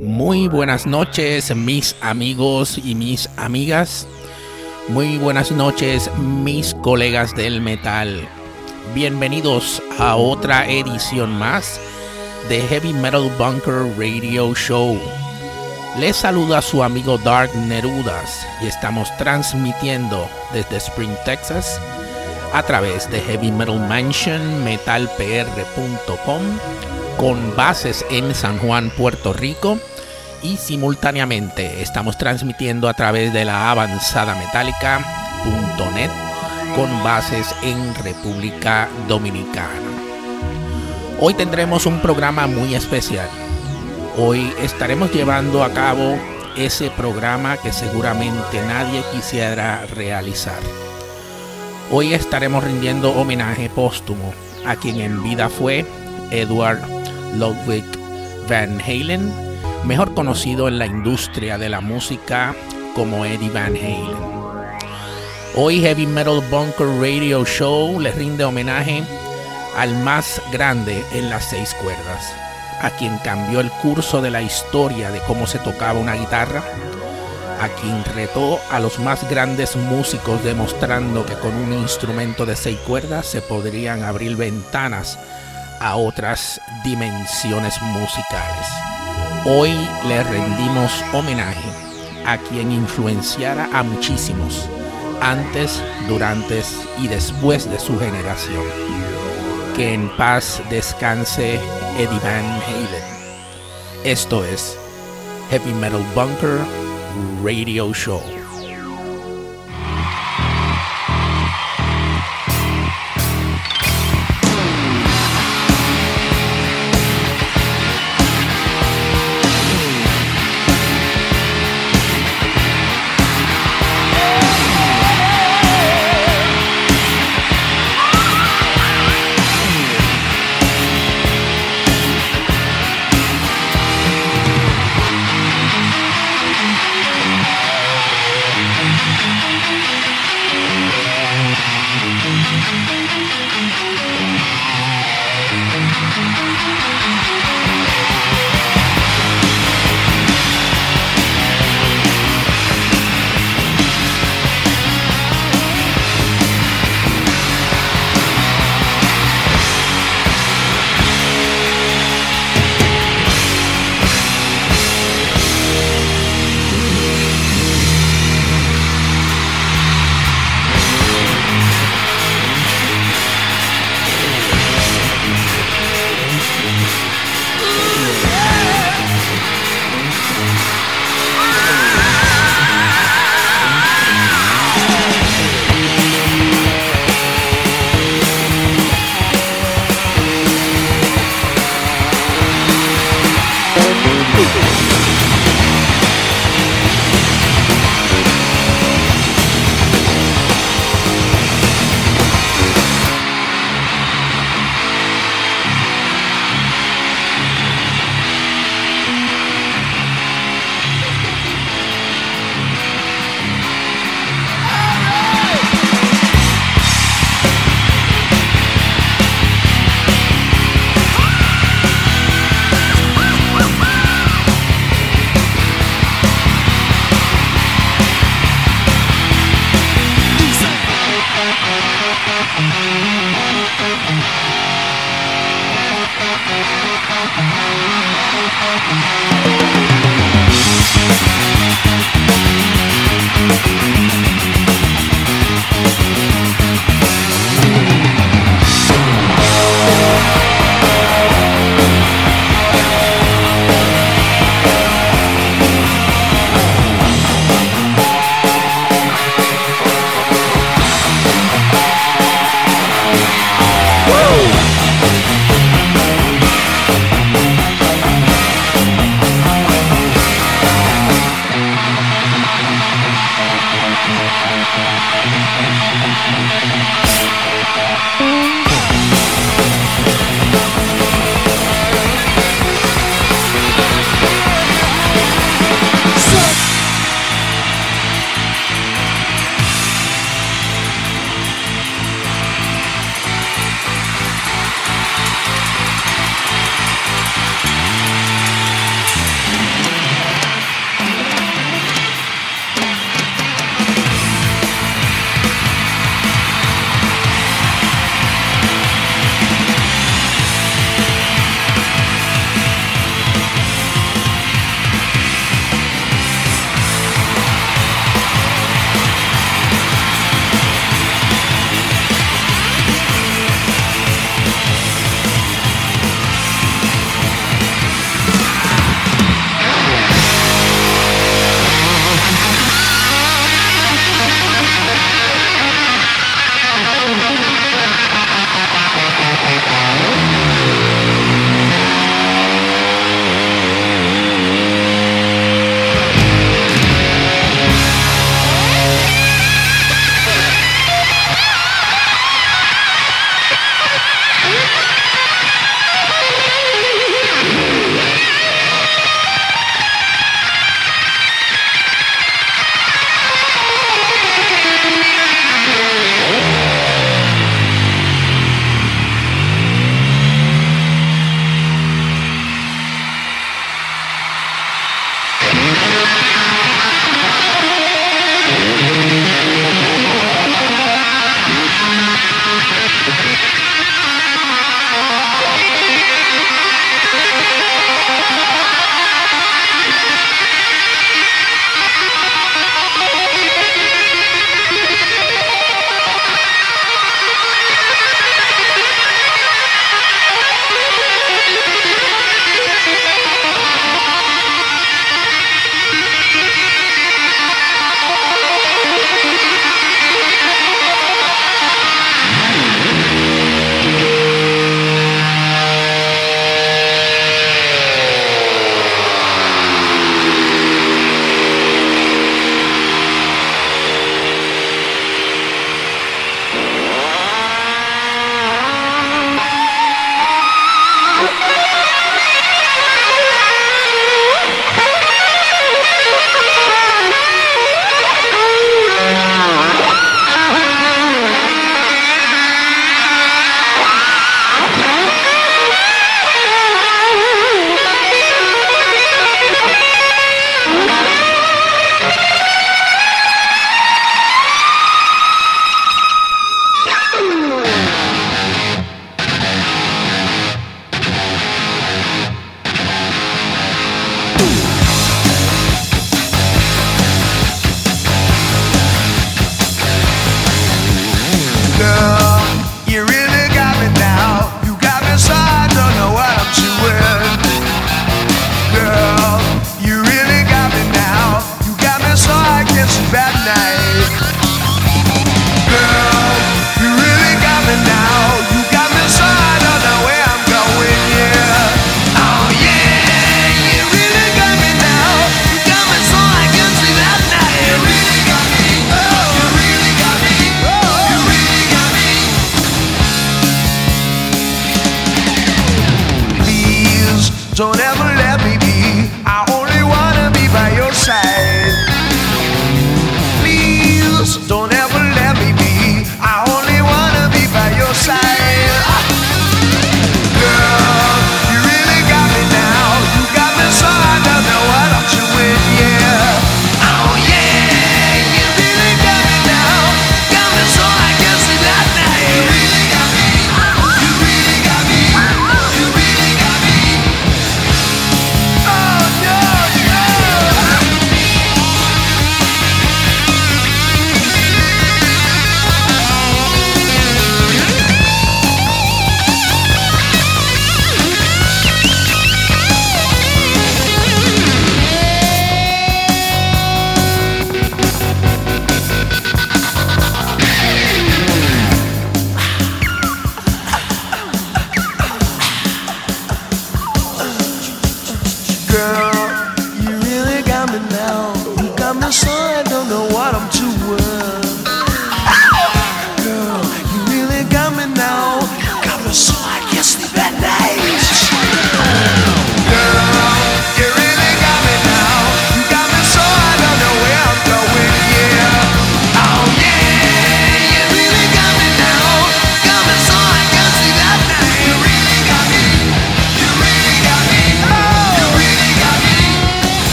Muy buenas noches mis amigos y mis amigas. Muy buenas noches mis colegas del metal. Bienvenidos a otra edición más de Heavy Metal Bunker Radio Show. Les saluda su amigo Dark Nerudas y estamos transmitiendo desde Spring, Texas a través de Heavy Metal Mansion, metalpr.com, con bases en San Juan, Puerto Rico y simultáneamente estamos transmitiendo a través de la avanzada metálica.net con bases en República Dominicana. Hoy tendremos un programa muy especial. Hoy estaremos llevando a cabo ese programa que seguramente nadie quisiera realizar. Hoy estaremos rindiendo homenaje póstumo a quien en vida fue Edward Ludwig Van Halen, mejor conocido en la industria de la música como Eddie Van Halen. Hoy Heavy Metal Bunker Radio Show le rinde homenaje al más grande en las seis cuerdas, a quien cambió el curso de la historia de cómo se tocaba una guitarra, a quien retó a los más grandes músicos demostrando que con un instrumento de seis cuerdas se podrían abrir ventanas a otras dimensiones musicales. Hoy le rendimos homenaje a quien influenciara a muchísimos antes, durante y después de su generación. Que en paz descanse Eddie Van Halen. Esto es Heavy Metal Bunker Radio Show.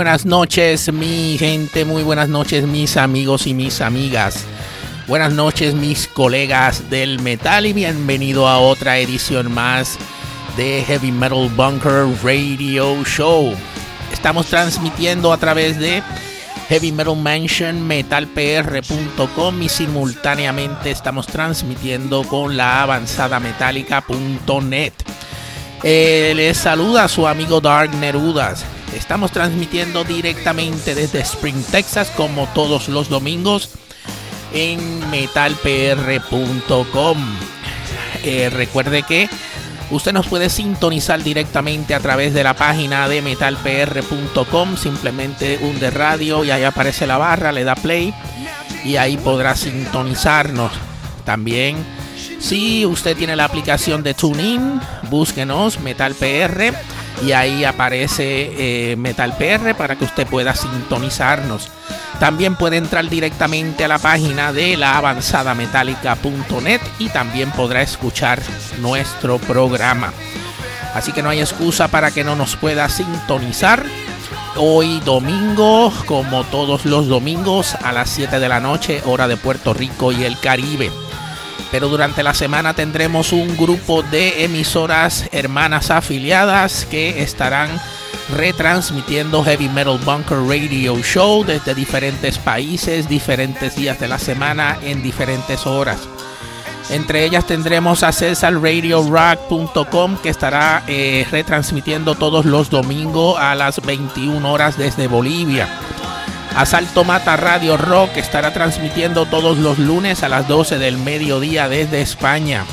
Buenas noches mi gente, muy buenas noches mis amigos y mis amigas. Buenas noches mis colegas del metal y bienvenido a otra edición más de Heavy Metal Bunker Radio Show. Estamos transmitiendo a través de Heavy Metal Mansion metalpr.com y simultáneamente estamos transmitiendo con la avanzada metálica.net. Eh, les saluda su amigo Dark Nerudas. Estamos transmitiendo directamente desde Spring, Texas, como todos los domingos en metalpr.com. Eh, recuerde que usted nos puede sintonizar directamente a través de la página de metalpr.com. Simplemente hunde radio y ahí aparece la barra, le da play y ahí podrá sintonizarnos. También, si usted tiene la aplicación de TuneIn, búsquenos MetalPR y ahí aparece eh, Metal PR para que usted pueda sintonizarnos. También puede entrar directamente a la página de la avanzada metálica.net y también podrá escuchar nuestro programa. Así que no hay excusa para que no nos pueda sintonizar. Hoy domingo, como todos los domingos, a las 7 de la noche, hora de Puerto Rico y el Caribe pero durante la semana tendremos un grupo de emisoras hermanas afiliadas que estarán retransmitiendo Heavy Metal Bunker Radio Show desde diferentes países, diferentes días de la semana, en diferentes horas. Entre ellas tendremos a CesarRadioRock.com que estará eh, retransmitiendo todos los domingos a las 21 horas desde Bolivia. Asalto Mata Radio Rock estará transmitiendo todos los lunes a las 12 del mediodía desde España.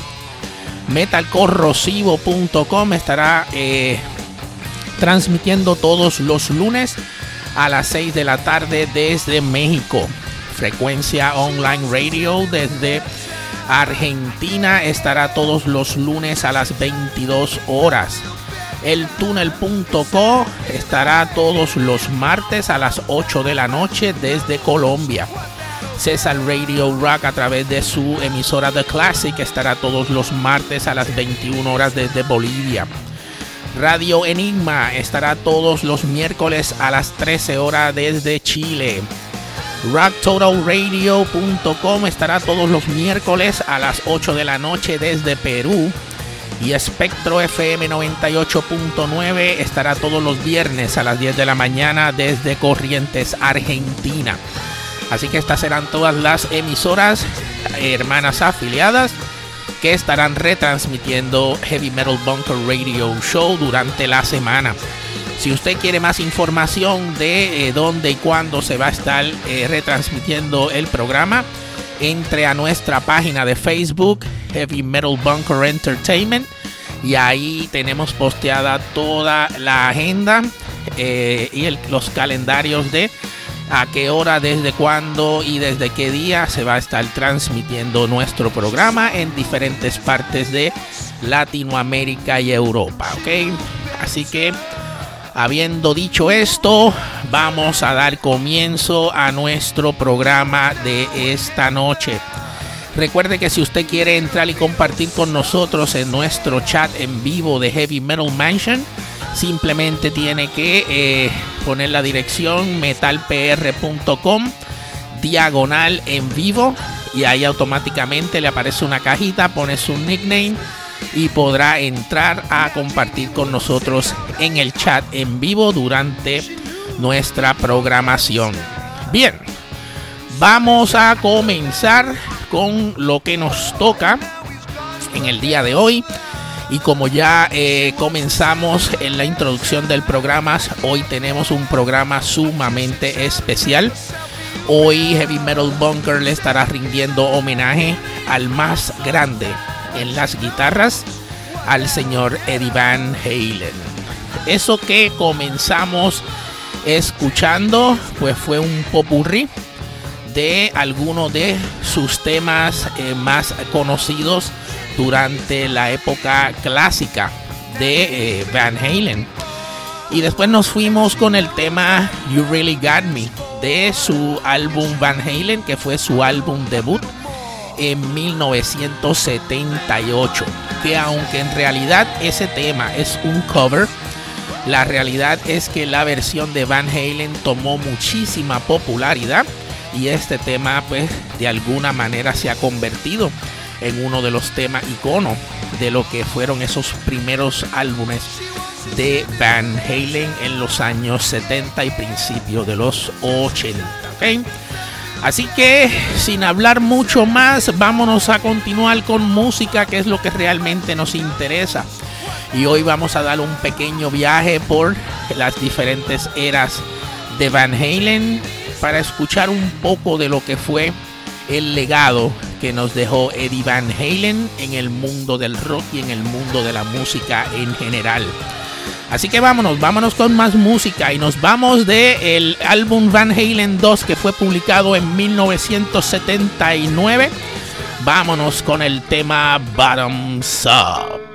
Metalcorrosivo.com estará eh, transmitiendo todos los lunes a las 6 de la tarde desde México. Frecuencia Online Radio desde Argentina estará todos los lunes a las 22 horas. El túnel.co estará todos los martes a las 8 de la noche desde Colombia. César Radio Rock a través de su emisora The Classic estará todos los martes a las 21 horas desde Bolivia. Radio Enigma estará todos los miércoles a las 13 horas desde Chile. RockTotalRadio.com estará todos los miércoles a las 8 de la noche desde Perú y Espectro FM 98.9 estará todos los viernes a las 10 de la mañana desde Corrientes, Argentina. Así que estas serán todas las emisoras hermanas afiliadas que estarán retransmitiendo Heavy Metal Bunker Radio Show durante la semana. Si usted quiere más información de eh, dónde y cuándo se va a estar eh, retransmitiendo el programa, entre a nuestra página de Facebook Heavy Metal Bunker Entertainment. Y ahí tenemos posteada toda la agenda eh, y los calendarios de a qué hora, desde cuándo y desde qué día se va a estar transmitiendo nuestro programa en diferentes partes de Latinoamérica y Europa. ¿ok? Así que, habiendo dicho esto, vamos a dar comienzo a nuestro programa de esta noche. Recuerde que si usted quiere entrar y compartir con nosotros en nuestro chat en vivo de Heavy Metal Mansion, simplemente tiene que eh, poner la dirección metalpr.com diagonal en vivo y ahí automáticamente le aparece una cajita, pone su nickname y podrá entrar a compartir con nosotros en el chat en vivo durante nuestra programación. Bien, vamos a comenzar con lo que nos toca en el día de hoy. Y como ya eh, comenzamos en la introducción del programa, hoy tenemos un programa sumamente especial. Hoy Heavy Metal Bunker le estará rindiendo homenaje al más grande en las guitarras, al señor Eddie Van Halen. Eso que comenzamos escuchando, pues fue un popurrí de algunos de sus temas eh, más conocidos durante la época clásica de eh, Van Halen. Y después nos fuimos con el tema You Really Got Me de su álbum Van Halen, que fue su álbum debut en 1978. Que aunque en realidad ese tema es un cover, la realidad es que la versión de Van Halen tomó muchísima popularidad y este tema pues de alguna manera se ha convertido en uno de los temas iconos de lo que fueron esos primeros álbumes de Van Halen en los años 70 y principios de los 80. Así que sin hablar mucho más, vámonos a continuar con música, que es lo que realmente nos interesa. Y hoy vamos a dar un pequeño viaje por las diferentes eras de Van Halen para escuchar un poco de lo que fue el legado que nos dejó Eddie Van Halen en el mundo del rock y en el mundo de la música en general. Así que vámonos, vámonos con más música y nos vamos de el álbum Van Halen 2 que fue publicado en 1979. Vámonos con el tema Bottoms Up.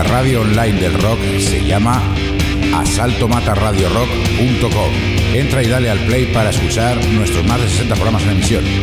La radio online del rock se llama asaltomataradiorock.com. Entra y dale al play para escuchar nuestros más de 60 programas en emisión.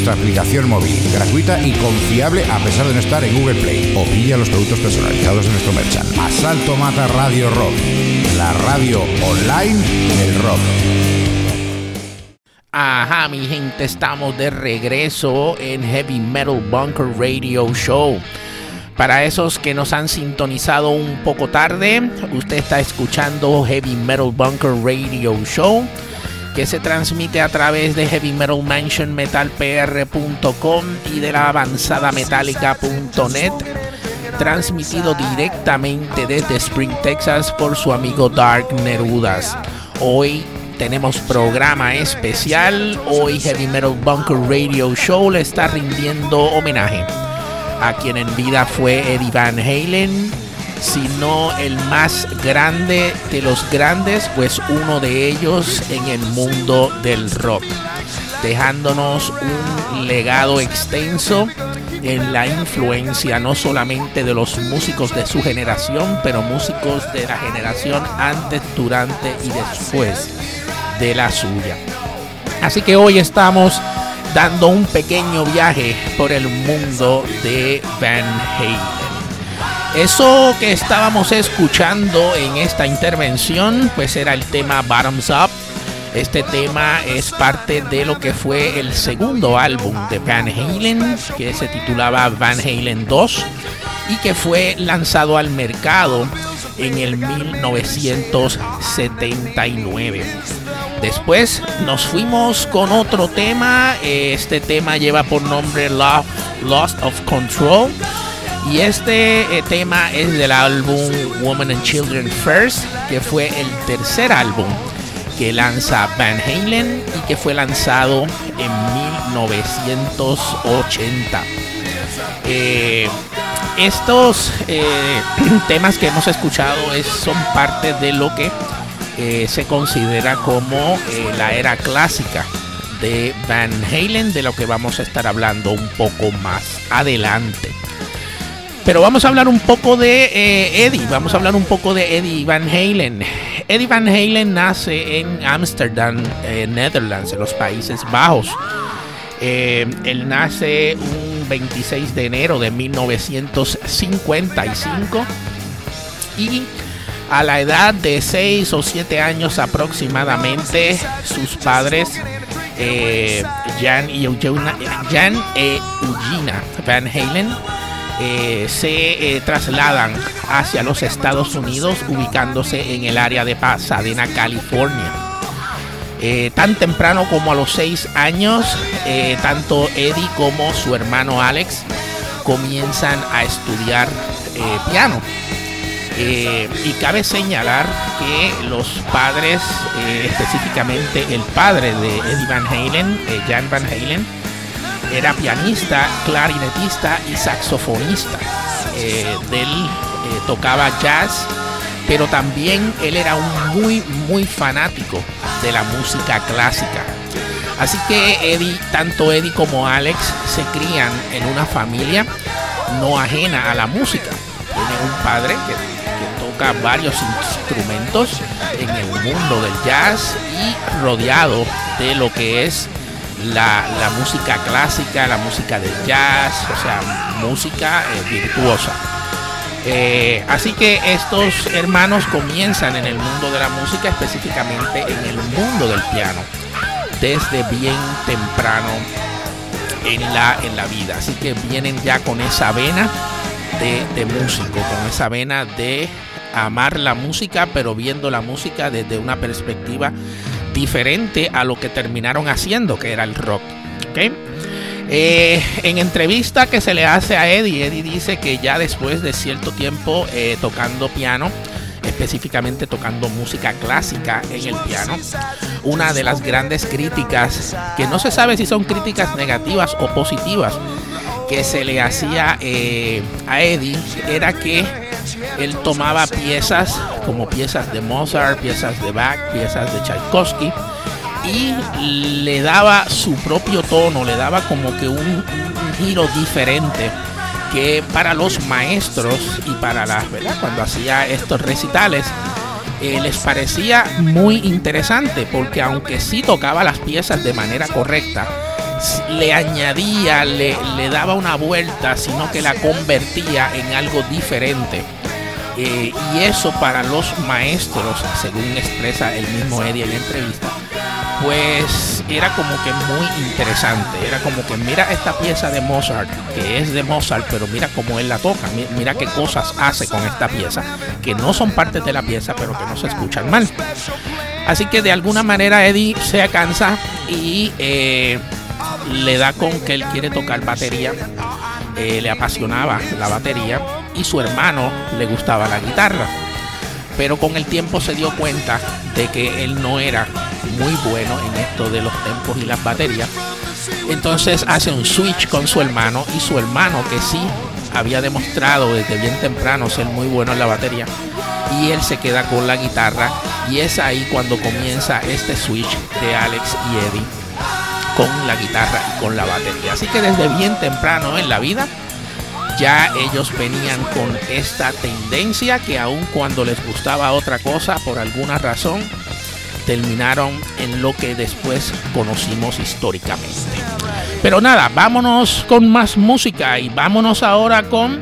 nuestra aplicación móvil, gratuita y confiable a pesar de no estar en Google Play. O pilla los productos personalizados de nuestro merchant. Asalto Mata Radio Rock, la radio online del rock. Ajá, mi gente, estamos de regreso en Heavy Metal Bunker Radio Show. Para esos que nos han sintonizado un poco tarde, usted está escuchando Heavy Metal Bunker Radio Show, se transmite a través de Heavy Metal Mansion metalpr.com y de la avanzada metallica.net, transmitido directamente desde Spring, Texas por su amigo Dark Nerudas. Hoy tenemos programa especial. Hoy Heavy Metal Bunker Radio Show le está rindiendo homenaje a quien en vida fue Eddie Van Halen, sino el más grande de los grandes, pues uno de ellos en el mundo del rock, dejándonos un legado extenso en la influencia no solamente de los músicos de su generación, pero músicos de la generación antes, durante y después de la suya. Así que hoy estamos dando un pequeño viaje por el mundo de Van Halen. Eso que estábamos escuchando en esta intervención, pues era el tema Bottoms Up. Este tema es parte de lo que fue el segundo álbum de Van Halen, que se titulaba Van Halen 2 y que fue lanzado al mercado en el 1979. Después nos fuimos con otro tema. Este tema lleva por nombre Love, Lost of Control. Y este eh, tema es del álbum Woman and Children First, que fue el tercer álbum que lanza Van Halen y que fue lanzado en 1980. Eh, estos eh, temas que hemos escuchado es, son parte de lo que se considera como la era clásica de Van Halen, de lo que vamos a estar hablando un poco más adelante. Pero vamos a hablar un poco de eh, Eddie, vamos a hablar un poco de Eddie Van Halen. Eddie Van Halen nace en Amsterdam, Netherlands, en los Países Bajos. él nace un 26 de enero de 1955 y a la edad de 6 o 7 años aproximadamente, sus padres, eh, Jan, y Eugena, Jan e Eugenia Van Halen, eh, se eh, trasladan hacia los Estados Unidos, ubicándose en el área de Pasadena, California. tan temprano como a los 6 años, tanto Eddie como su hermano Alex comienzan a estudiar piano. Eh, y cabe señalar que los padres, eh, específicamente el padre de Eddie Van Halen, eh, Jan Van Halen, era pianista, clarinetista y saxofonista. él tocaba jazz, pero también él era un muy, muy fanático de la música clásica. Así que Eddie, tanto Eddie como Alex se crían en una familia no ajena a la música. Tiene un padre que varios instrumentos en el mundo del jazz y rodeado de lo que es la, música clásica, la música del jazz, o sea, música eh, virtuosa. Eh, así que estos hermanos comienzan en el mundo de la música, específicamente en el mundo del piano, desde bien temprano en la, en la vida. Así que vienen ya con esa vena de, de músico, con esa vena de amar la música, pero viendo la música desde una perspectiva diferente a lo que terminaron haciendo, que era el rock. Eh, en entrevista que se le hace a Eddie, Eddie dice que ya después de cierto tiempo eh, tocando piano, específicamente tocando música clásica en el piano, una de las grandes críticas, que no se sabe si son críticas negativas o positivas, que se le hacía eh, a Eddie era que él tomaba piezas como piezas de Mozart, piezas de Bach, piezas de Tchaikovsky y le daba su propio tono, le daba como que un, giro diferente que para los maestros y para las, ¿verdad? Cuando hacía estos recitales, eh, les parecía muy interesante porque aunque sí tocaba las piezas de manera correcta, le añadía, le, le daba una vuelta, sino que la convertía en algo diferente. Eh, y eso para los maestros, según expresa el mismo Eddie en la entrevista, pues era como que muy interesante. Era como que mira esta pieza de Mozart, que es de Mozart, pero mira cómo él la toca, mira qué cosas hace con esta pieza, que no son partes de la pieza, pero que no se escuchan mal. Así que de alguna manera Eddie se cansa y eh, le da con que él quiere tocar batería. Eh, le apasionaba la batería y su hermano le gustaba la guitarra. Pero con el tiempo se dio cuenta de que él no era muy bueno en esto de los tempos y las baterías. Entonces hace un switch con su hermano y su hermano que sí había demostrado desde bien temprano ser muy bueno en la batería y él se queda con la guitarra y es ahí cuando comienza este switch de Alex y Eddie con la guitarra y con la batería. Así que desde bien temprano en la vida ya ellos venían con esta tendencia que aun cuando les gustaba otra cosa por alguna razón, terminaron en lo que después conocimos históricamente. Pero nada, vámonos con más música y vámonos ahora con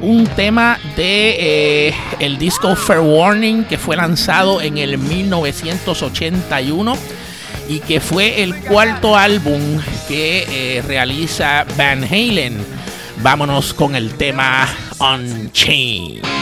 un tema de eh, el disco Fair Warning que fue lanzado en el 1981 y que fue el cuarto álbum que eh, realiza Van Halen. Vámonos con el tema Unchained.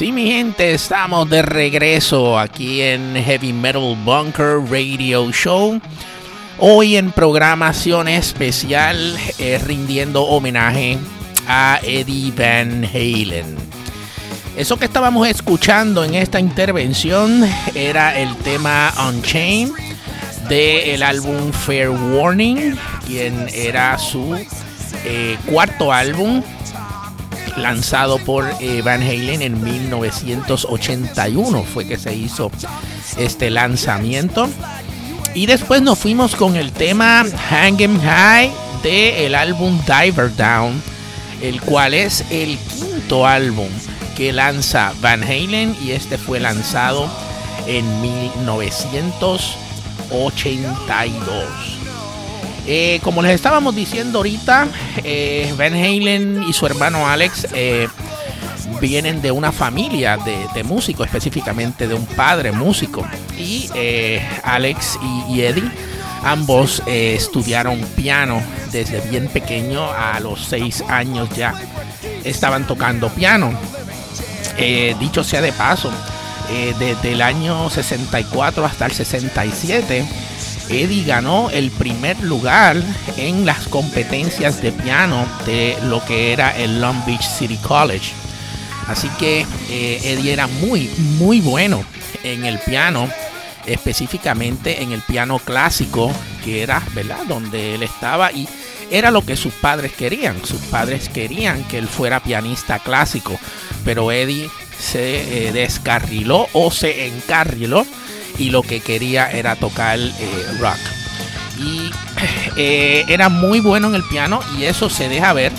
Sí, mi gente, estamos de regreso aquí en Heavy Metal Bunker Radio Show. Hoy en programación especial eh, rindiendo homenaje a Eddie Van Halen. Eso que estábamos escuchando en esta intervención era el tema Unchained del álbum Fair Warning, quien era su eh, cuarto álbum lanzado por eh, Van Halen en 1981 fue que se hizo este lanzamiento. Y después nos fuimos con el tema Hanging High del el álbum Diver Down, el cual es el quinto álbum que lanza Van Halen y este fue lanzado en 1982. Eh, como les estábamos diciendo ahorita, eh, Van Halen y su hermano Alex eh, vienen de una familia de, músicos, específicamente de un padre músico. Y eh, Alex y, Eddie ambos eh, estudiaron piano desde bien pequeño, a los seis años ya estaban tocando piano. Dicho sea de paso, desde el año 64 hasta el 67, Eddie ganó el primer lugar en las competencias de piano de lo que era el Long Beach City College. Así que eh, Eddie era muy, muy bueno en el piano, específicamente en el piano clásico, que era, ¿verdad?, donde él estaba y era lo que sus padres querían. Sus padres querían que él fuera pianista clásico, pero Eddie se eh, descarriló o se encarriló y lo que quería era tocar eh, rock. Y era muy bueno en el piano y eso se deja ver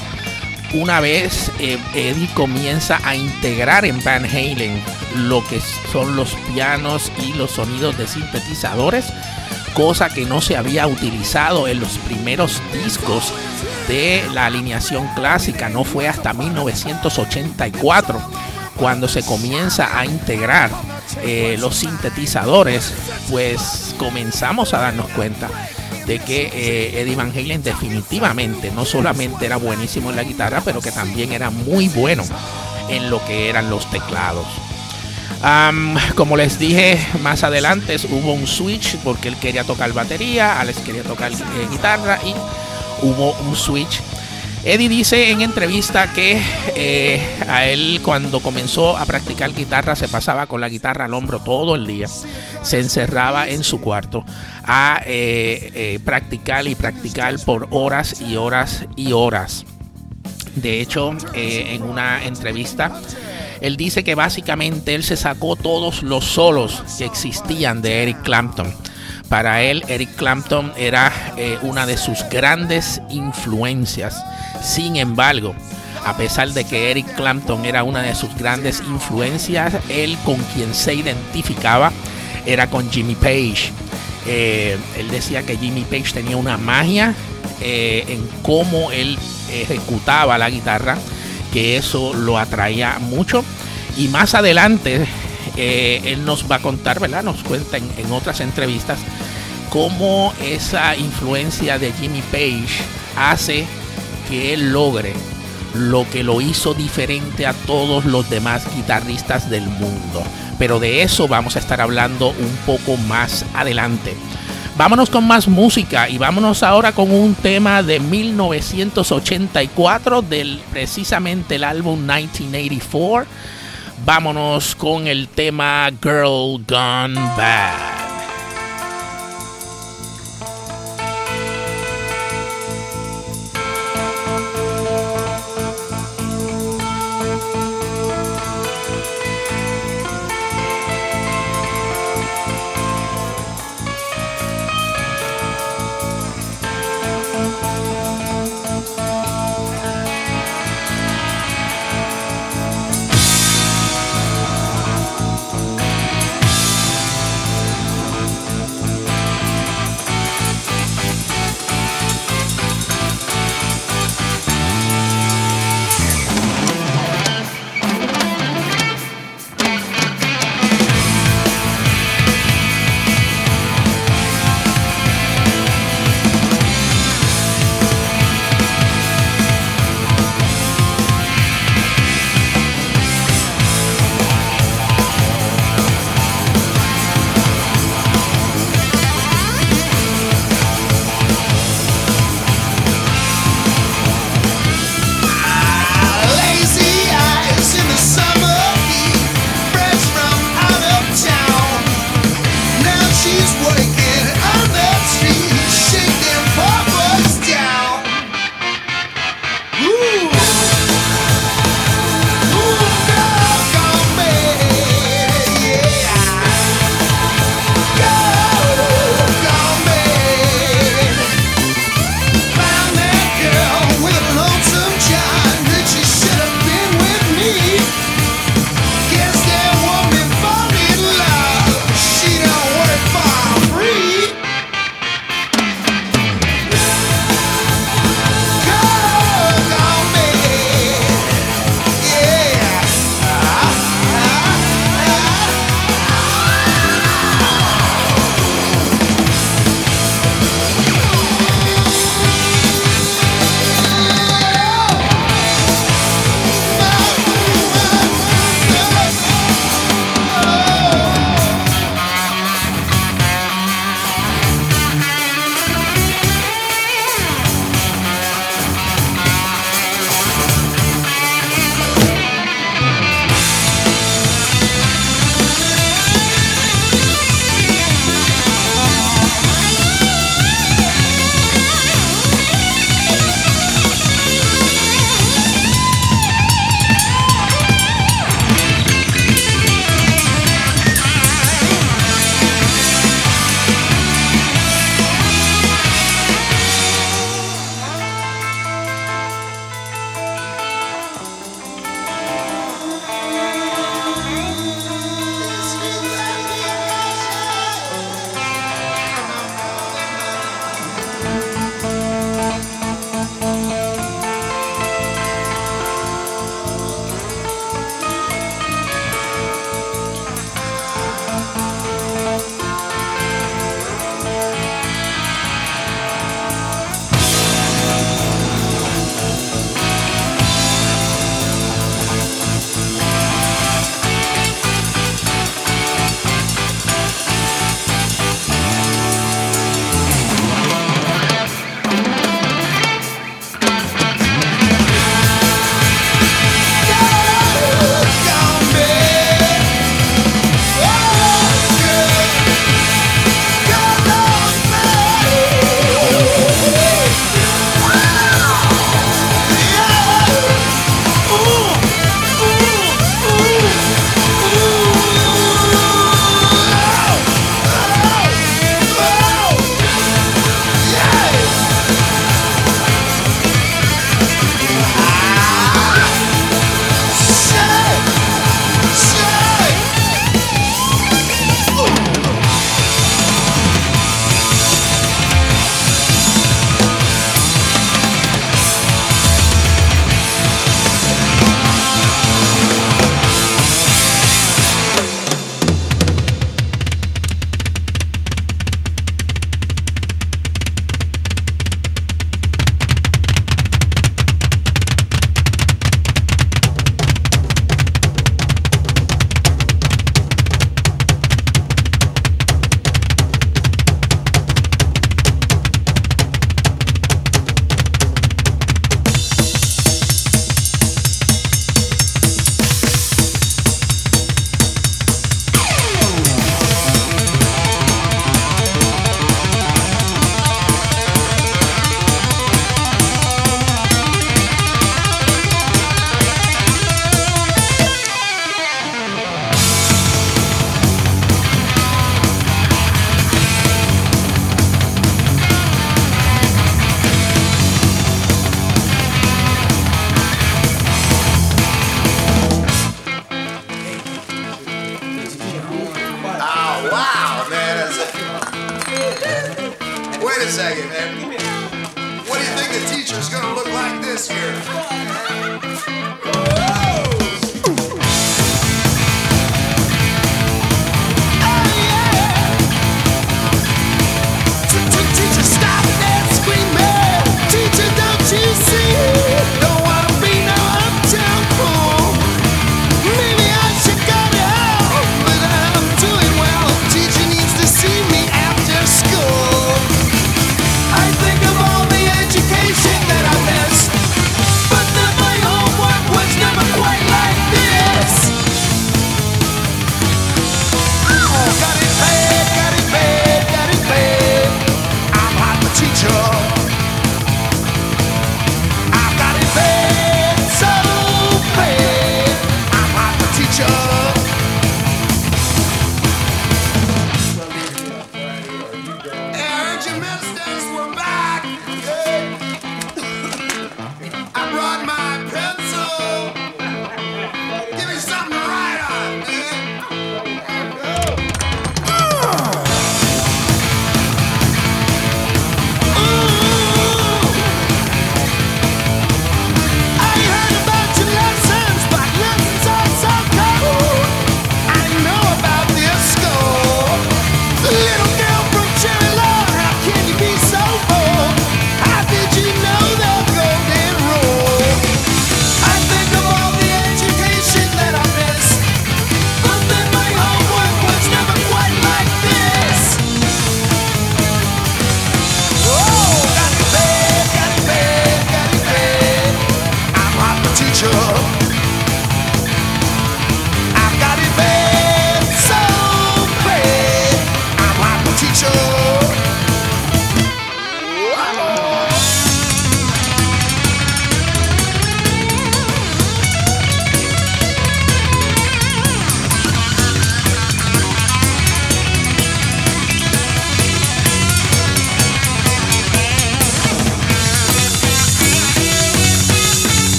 una vez eh, Eddie comienza a integrar en Van Halen lo que son los pianos y los sonidos de sintetizadores, cosa que no se había utilizado en los primeros discos de la alineación clásica, no fue hasta 1984 cuando se comienza a integrar eh, los sintetizadores, pues comenzamos a darnos cuenta de que eh, Eddie Van Halen definitivamente no solamente era buenísimo en la guitarra, pero que también era muy bueno en lo que eran los teclados. como les dije más adelante, hubo un switch porque él quería tocar batería, Alex quería tocar eh, guitarra y hubo un switch Eddie dice en entrevista que eh, a él cuando comenzó a practicar guitarra se pasaba con la guitarra al hombro todo el día. Se encerraba en su cuarto a eh, eh, practicar y practicar por horas y horas y horas. De hecho, en una entrevista, él dice que básicamente él se sacó todos los solos que existían de Eric Clapton para él, Eric Clapton era eh, una de sus grandes influencias. Sin embargo, a pesar de que Eric Clapton era una de sus grandes influencias, él con quien se identificaba era con Jimmy Page. Eh, él decía que Jimmy Page tenía una magia eh, en cómo él ejecutaba la guitarra, que eso lo atraía mucho. Y más adelante él nos va a contar, ¿verdad? Nos cuenta en otras entrevistas cómo esa influencia de Jimmy Page hace que él logre lo que lo hizo diferente a todos los demás guitarristas del mundo. Pero de eso vamos a estar hablando un poco más adelante. Vámonos con más música y vámonos ahora con un tema de 1984 del precisamente el álbum 1984. Vámonos con el tema Girl Gone Bad.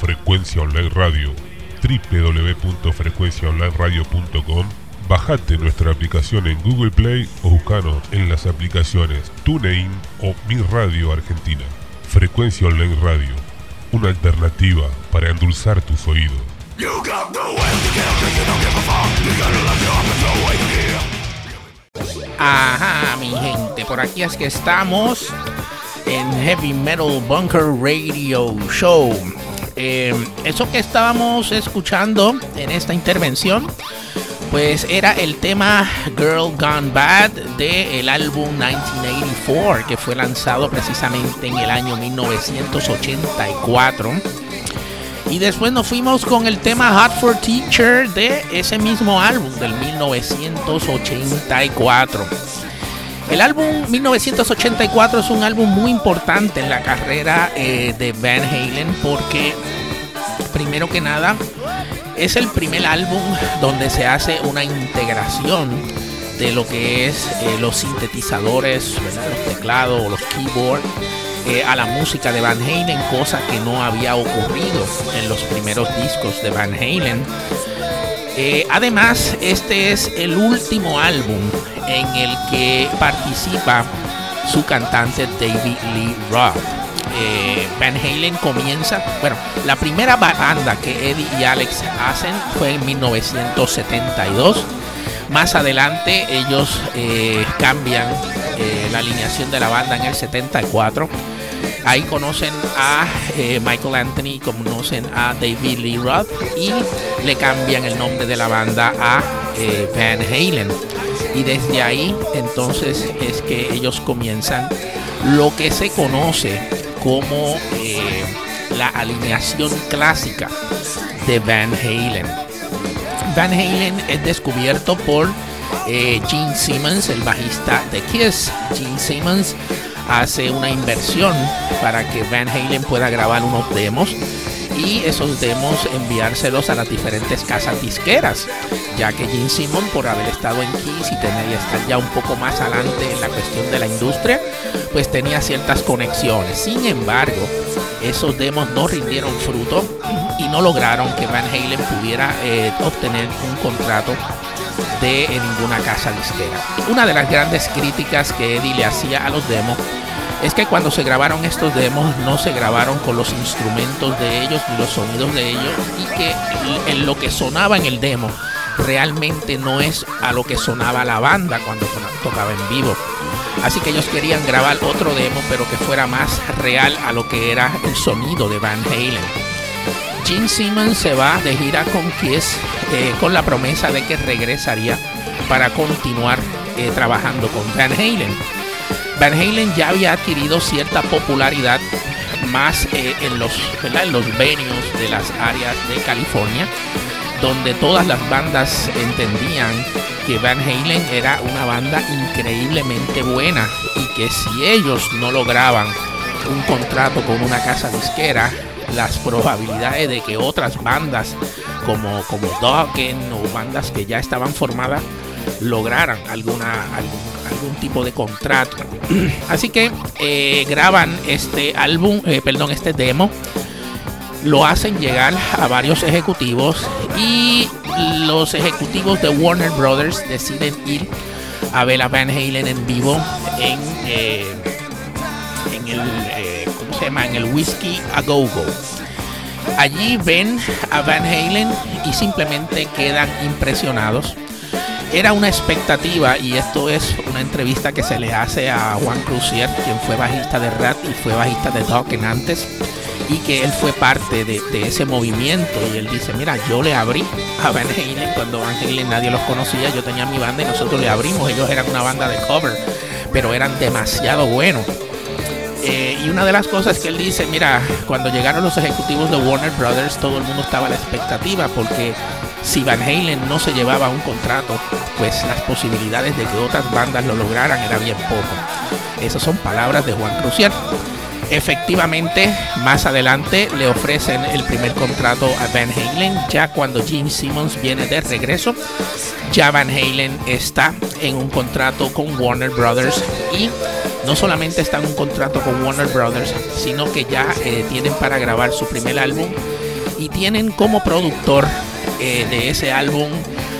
Frecuencia Online Radio, www.frecuenciaonlineradio.com. Bajate nuestra aplicación en Google Play o buscanos en las aplicaciones TuneIn o Mi Radio Argentina. Frecuencia Online Radio, una alternativa para endulzar tus oídos. Ajá, mi gente, por aquí es que estamos en Heavy Metal Bunker Radio Show. Eh, eso que estábamos escuchando en esta intervención, pues era el tema Girl Gone Bad del álbum 1984, que fue lanzado precisamente en el año 1984. Y después nos fuimos con el tema Hot for Teacher de ese mismo álbum del 1984. El álbum 1984 es un álbum muy importante en la carrera eh, de Van Halen porque, primero que nada, es el primer álbum donde se hace una integración de lo que es eh, los sintetizadores, los teclados o los keyboards eh, a la música de Van Halen, cosa que no había ocurrido en los primeros discos de Van Halen. Además, este es el último álbum en el que participa su cantante David Lee Roth. Eh, Van Halen comienza, bueno, la primera banda que Eddie y Alex hacen fue en 1972. Más adelante ellos eh, cambian eh, la alineación de la banda en el 74. Ahí conocen a Michael Anthony, conocen a David Lee Roth y le cambian el nombre de la banda a Van Halen. Y desde ahí entonces es que ellos comienzan lo que se conoce como eh, la alineación clásica de Van Halen. Van Halen es descubierto por eh, Gene Simmons, el bajista de Kiss. Gene Simmons hace una inversión para que Van Halen pueda grabar unos demos y esos demos enviárselos a las diferentes casas disqueras, ya que Gene Simmons por haber estado en Kiss y tener ya un poco más adelante en la cuestión de la industria, pues tenía ciertas conexiones. Sin embargo, esos demos no rindieron fruto y no lograron que Van Halen pudiera eh, obtener un contrato de ninguna casa disquera. Una de las grandes críticas que Eddie le hacía a los demos es que cuando se grabaron estos demos no se grabaron con los instrumentos de ellos ni los sonidos de ellos y que en lo que sonaba en el demo realmente no es a lo que sonaba la banda cuando tocaba en vivo. Así que ellos querían grabar otro demo pero que fuera más real a lo que era el sonido de Van Halen. Gene Simmons se va de gira con Kiss eh, con la promesa de que regresaría para continuar eh, trabajando con Van Halen. Van Halen ya había adquirido cierta popularidad más eh, en, los, en los venues de las áreas de California, donde todas las bandas entendían que Van Halen era una banda increíblemente buena y que si ellos no lograban un contrato con una casa disquera, las probabilidades de que otras bandas como, como Dokken o bandas que ya estaban formadas lograran alguna, algún, algún tipo de contrato. Así que eh, graban este álbum, eh, perdón, este demo, lo hacen llegar a varios ejecutivos y los ejecutivos de Warner Brothers deciden ir a ver a Van Halen en vivo en, eh, en el ¿cómo se llama? en el Whiskey a Go Go. Allí ven a Van Halen y simplemente quedan impresionados. Era una expectativa y esto es una entrevista que se le hace a Juan Crucier, quien fue bajista de Rat y fue bajista de Dokken antes y que él fue parte de, de, ese movimiento. Y él dice, mira, yo le abrí a Van Halen cuando Van Halen nadie los conocía, yo tenía mi banda y nosotros le abrimos, ellos eran una banda de cover, pero eran demasiado buenos. Eh, y una de las cosas que él dice, mira, cuando llegaron los ejecutivos de Warner Brothers, todo el mundo estaba a la expectativa porque si Van Halen no se llevaba un contrato, pues las posibilidades de que otras bandas lo lograran era bien poco. Esas son palabras de Juan Crucier. Efectivamente, más adelante le ofrecen el primer contrato a Van Halen, ya cuando Gene Simmons viene de regreso. Ya Van Halen está en un contrato con Warner Brothers y no solamente está en un contrato con Warner Brothers, sino que ya eh, tienen para grabar su primer álbum y tienen como productor eh, de ese álbum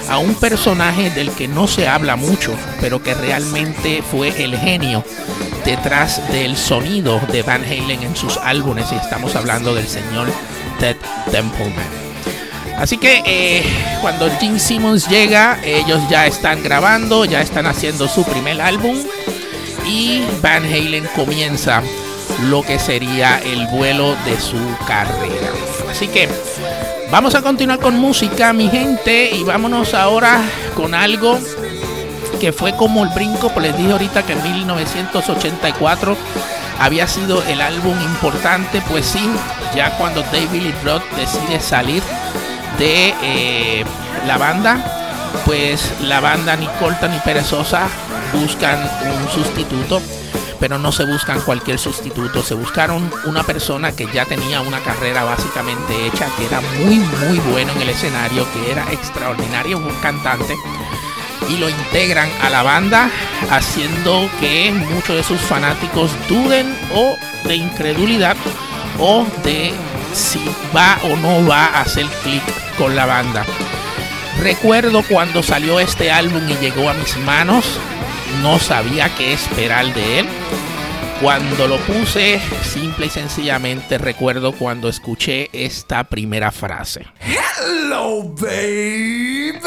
a un personaje del que no se habla mucho, pero que realmente fue el genio detrás del sonido de Van Halen en sus álbumes y estamos hablando del señor Ted Templeman. Así que eh, cuando Gene Simmons llega, ellos ya están grabando, ya están haciendo su primer álbum y Van Halen comienza lo que sería el vuelo de su carrera. Así que vamos a continuar con música, mi gente, y vámonos ahora con algo que fue como el brinco, pues les dije ahorita que en 1984 había sido el álbum importante, pues sí, ya cuando David Lee Roth decide salir de eh, la banda, pues la banda ni corta ni perezosa buscan un sustituto, pero no se buscan cualquier sustituto, se buscaron una persona que ya tenía una carrera básicamente hecha, que era muy, muy bueno en el escenario, que era extraordinario un cantante. Y lo integran a la banda, haciendo que muchos de sus fanáticos duden o de incredulidad o de si va o no va a hacer clic con la banda. Recuerdo cuando salió este álbum y llegó a mis manos, no sabía qué esperar de él. Cuando lo puse, simple y sencillamente recuerdo cuando escuché esta primera frase. Hello, baby.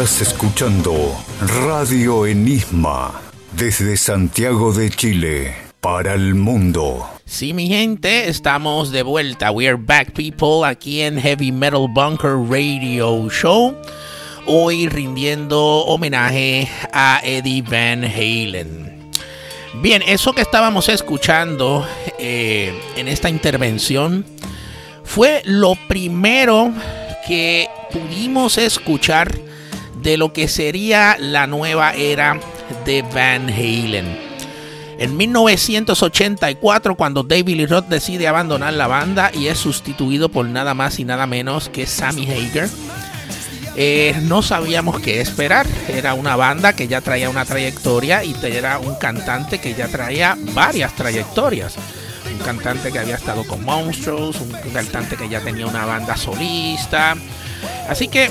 Estás escuchando Radio Enigma desde Santiago de Chile para el mundo. Sí, mi gente, estamos de vuelta. We are back, people, aquí en Heavy Metal Bunker Radio Show. Hoy rindiendo homenaje a Eddie Van Halen. Bien, eso que estábamos escuchando eh, en esta intervención fue lo primero que pudimos escuchar de lo que sería la nueva era de Van Halen. En 1984, cuando David Lee Roth decide abandonar la banda y es sustituido por nada más y nada menos que Sammy Hager, eh, no sabíamos qué esperar. Era una banda que ya traía una trayectoria y era un cantante que ya traía varias trayectorias. Un cantante que había estado con Monsters, un cantante que ya tenía una banda solista. Así que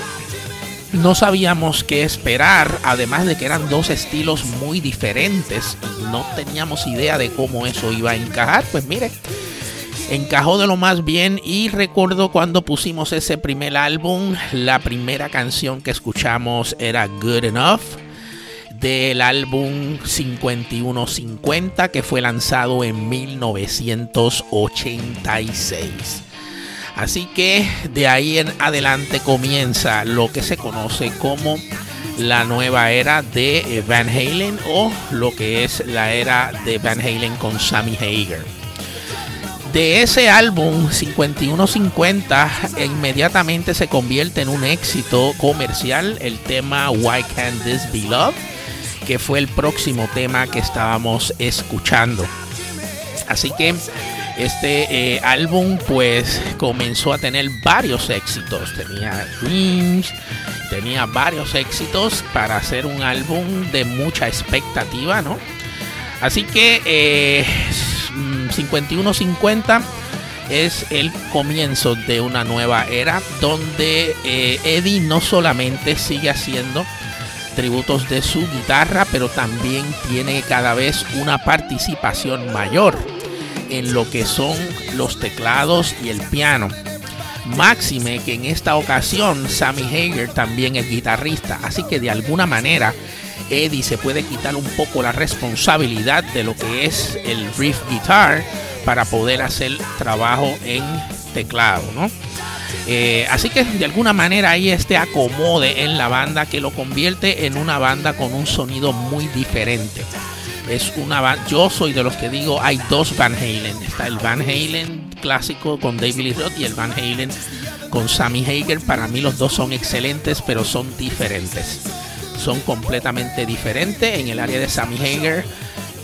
no sabíamos qué esperar, además de que eran dos estilos muy diferentes. No teníamos idea de cómo eso iba a encajar. Pues mire, encajó de lo más bien y recuerdo cuando pusimos ese primer álbum, la primera canción que escuchamos era Good Enough del álbum 5150 que fue lanzado en 1986. Así que de ahí en adelante comienza lo que se conoce como la nueva era de Van Halen o lo que es la era de Van Halen con Sammy Hager. De ese álbum 5150 inmediatamente se convierte en un éxito comercial el tema Why Can't This Be Love, que fue el próximo tema que estábamos escuchando. Así que este eh, álbum pues comenzó a tener varios éxitos. Tenía Dreams, tenía varios éxitos para hacer un álbum de mucha expectativa, ¿no? Así que eh, 5150 es el comienzo de una nueva era donde eh, Eddie no solamente sigue haciendo tributos de su guitarra, pero también tiene cada vez una participación mayor en lo que son los teclados y el piano. Máxime que en esta ocasión Sammy Hager también es guitarrista, así que de alguna manera Eddie se puede quitar un poco la responsabilidad de lo que es el riff guitar para poder hacer trabajo en teclado, ¿no? Eh, así que de alguna manera hay este acomode en la banda que lo convierte en una banda con un sonido muy diferente es una yo soy de los que digo hay dos Van Halen. Está el Van Halen clásico con David Lee Roth y el Van Halen con Sammy Hager para mí los dos son excelentes pero son diferentes. Son completamente diferentes. En el área de Sammy Hager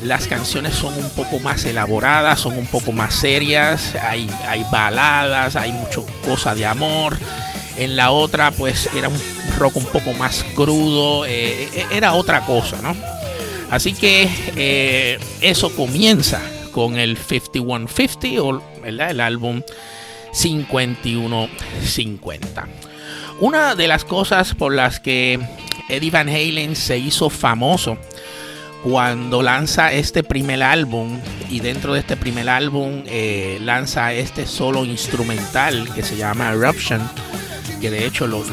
las canciones son un poco más elaboradas son un poco más serias. Hay, hay baladas hay mucho cosa de amor. En la otra pues era un rock un poco más crudo. Eh, eh, era otra cosa no Así que eh, eso comienza con el 5150 o el álbum 5150. Una de las cosas por las que Eddie Van Halen se hizo famoso cuando lanza este primer álbum y dentro de este primer álbum eh, lanza este solo instrumental que se llama Eruption, que de hecho lo,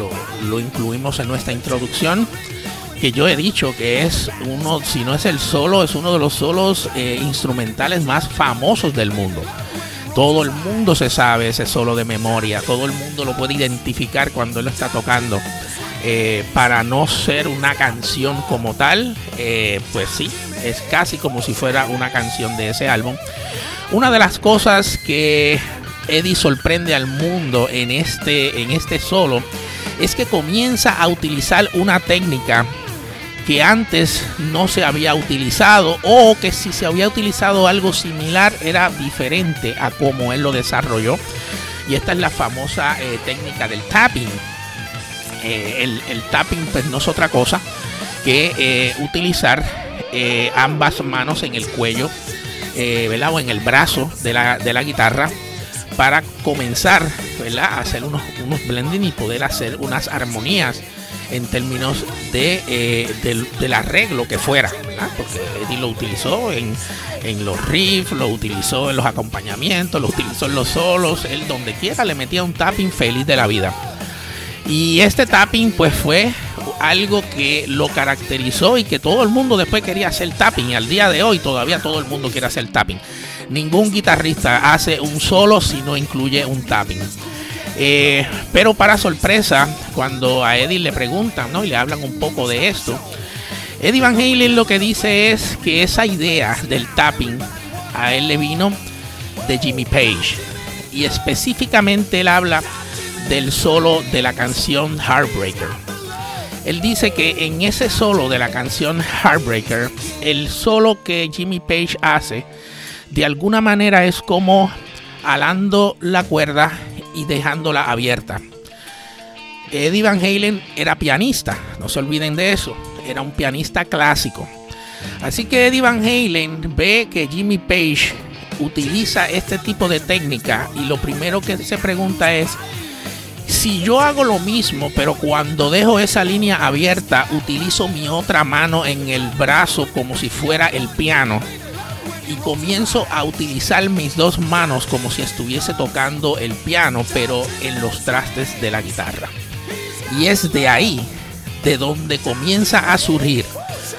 lo incluimos en nuestra introducción que yo he dicho que es uno, si no es el solo, es uno de los solos eh, instrumentales más famosos del mundo. Todo el mundo se sabe ese solo de memoria, todo el mundo lo puede identificar cuando él está tocando. Eh, para no ser una canción como tal, eh, pues sí, es casi como si fuera una canción de ese álbum. Una de las cosas que Eddie sorprende al mundo en este, en este solo es que comienza a utilizar una técnica que antes no se había utilizado o que si se había utilizado algo similar era diferente a como él lo desarrolló. Y esta es la famosa eh, técnica del tapping. Eh, el, tapping pues no es otra cosa que eh, utilizar ambas manos en el cuello o en el brazo de la, de la guitarra para comenzar a hacer unos, unos blending y poder hacer unas armonías en términos de, eh, del, arreglo que fuera, porque Eddie lo utilizó en, en los riffs, lo utilizó en los acompañamientos, lo utilizó en los solos, él donde quiera le metía un tapping feliz de la vida. Y este tapping pues fue algo que lo caracterizó y que todo el mundo después quería hacer tapping. Y al día de hoy todavía todo el mundo quiere hacer tapping. Ningún guitarrista hace un solo si no incluye un tapping. Eh, pero para sorpresa, cuando a Eddie le preguntan ¿no? y le hablan un poco de esto, Eddie Van Halen lo que dice es que esa idea del tapping a él le vino de Jimmy Page. Y específicamente él habla del solo de la canción Heartbreaker. Él dice que en ese solo de la canción Heartbreaker, el solo que Jimmy Page hace, de alguna manera es como alando la cuerda y dejándola abierta. Eddie Van Halen era pianista, no se olviden de eso, era un pianista clásico. Así que Eddie Van Halen ve que Jimmy Page utiliza este tipo de técnica y lo primero que se pregunta es, si yo hago lo mismo, pero cuando dejo esa línea abierta, utilizo mi otra mano en el brazo como si fuera el piano y comienzo a utilizar mis dos manos como si estuviese tocando el piano, pero en los trastes de la guitarra. Y es de ahí de donde comienza a surgir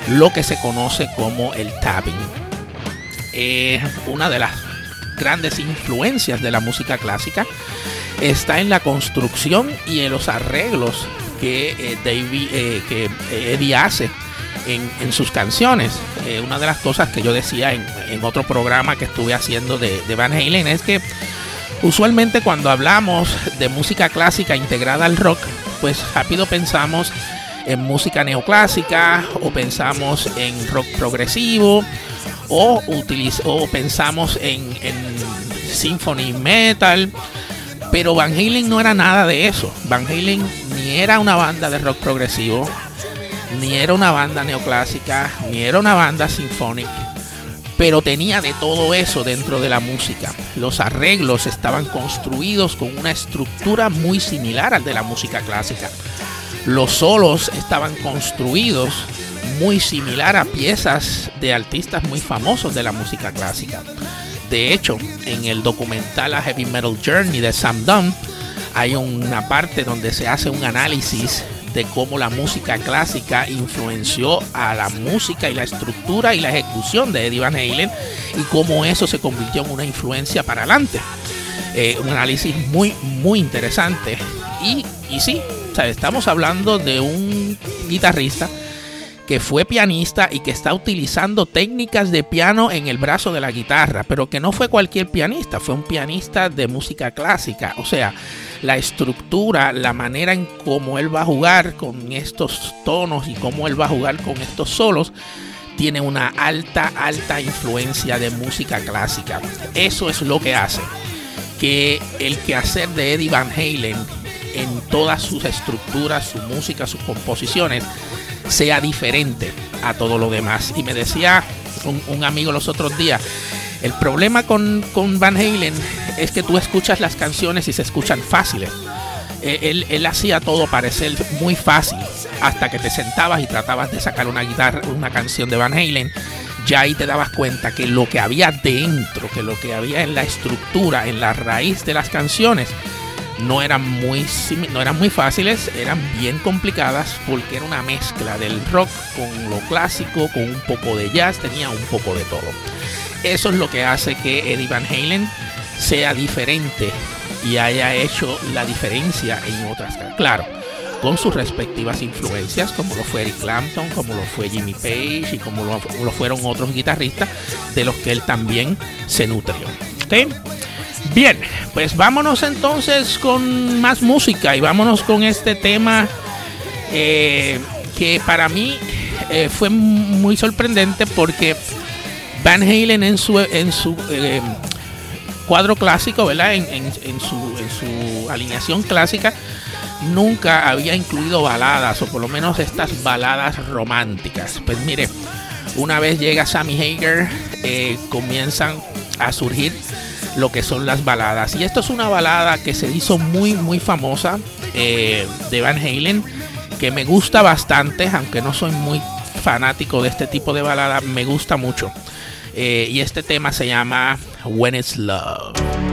lo que se conoce como el tapping. Es una de las grandes influencias de la música clásica está en la construcción y en los arreglos que, eh, David, eh, que Eddie hace en, en sus canciones. Eh, una de las cosas que yo decía en, en otro programa que estuve haciendo de, Van Halen es que usualmente cuando hablamos de música clásica integrada al rock, pues rápido pensamos en música neoclásica o pensamos en rock progresivo o, o pensamos en, en symphony metal pero Van Halen no era nada de eso. Van Halen ni era una banda de rock progresivo, ni era una banda neoclásica, ni era una banda sinfónica. Pero tenía de todo eso dentro de la música. Los arreglos estaban construidos con una estructura muy similar al de la música clásica. Los solos estaban construidos muy similar a piezas de artistas muy famosos de la música clásica. De hecho, en el documental A Heavy Metal Journey de Sam Dunn, hay una parte donde se hace un análisis de cómo la música clásica influenció a la música y la estructura y la ejecución de Eddie Van Halen y cómo eso se convirtió en una influencia para adelante. Eh, un análisis muy, muy interesante. Y, y sí, o sea, estamos hablando de un guitarrista que fue pianista y que está utilizando técnicas de piano en el brazo de la guitarra, pero que no fue cualquier pianista, fue un pianista de música clásica. O sea, la estructura, la manera en cómo él va a jugar con estos tonos y cómo él va a jugar con estos solos, tiene una alta, alta influencia de música clásica. Eso es lo que hace que el quehacer de Eddie Van Halen en todas sus estructuras, su música, sus composiciones, sea diferente a todo lo demás. Y me decía un, un amigo los otros días, el problema con, con, Van Halen es que tú escuchas las canciones y se escuchan fáciles. Eh, él, él, hacía todo parecer muy fácil hasta que te sentabas y tratabas de sacar una guitarra, una canción de Van Halen. Ya ahí te dabas cuenta que lo que había dentro, que lo que había en la estructura, en la raíz de las canciones, no eran muy no eran muy fáciles, eran bien complicadas porque era una mezcla del rock con lo clásico, con un poco de jazz, tenía un poco de todo. Eso es lo que hace que Eddie Van Halen sea diferente y haya hecho la diferencia en otras. Claro, con sus respectivas influencias, como lo fue Eric Clapton, como lo fue Jimmy Page y como lo, fueron otros guitarristas de los que él también se nutrió. ¿Okay? Bien, pues vámonos entonces con más música y vámonos con este tema eh, que para mí eh, fue muy sorprendente porque Van Halen en su, en su eh, cuadro clásico, ¿verdad? En, su, en su alineación clásica nunca había incluido baladas o por lo menos estas baladas románticas. Pues mire, una vez llega Sammy Hager, comienzan a surgir lo que son las baladas. Y esto es una balada que se hizo muy, muy famosa eh, de Van Halen, que me gusta bastante, aunque no soy muy fanático de este tipo de balada, me gusta mucho. Eh, y este tema se llama When It's Love.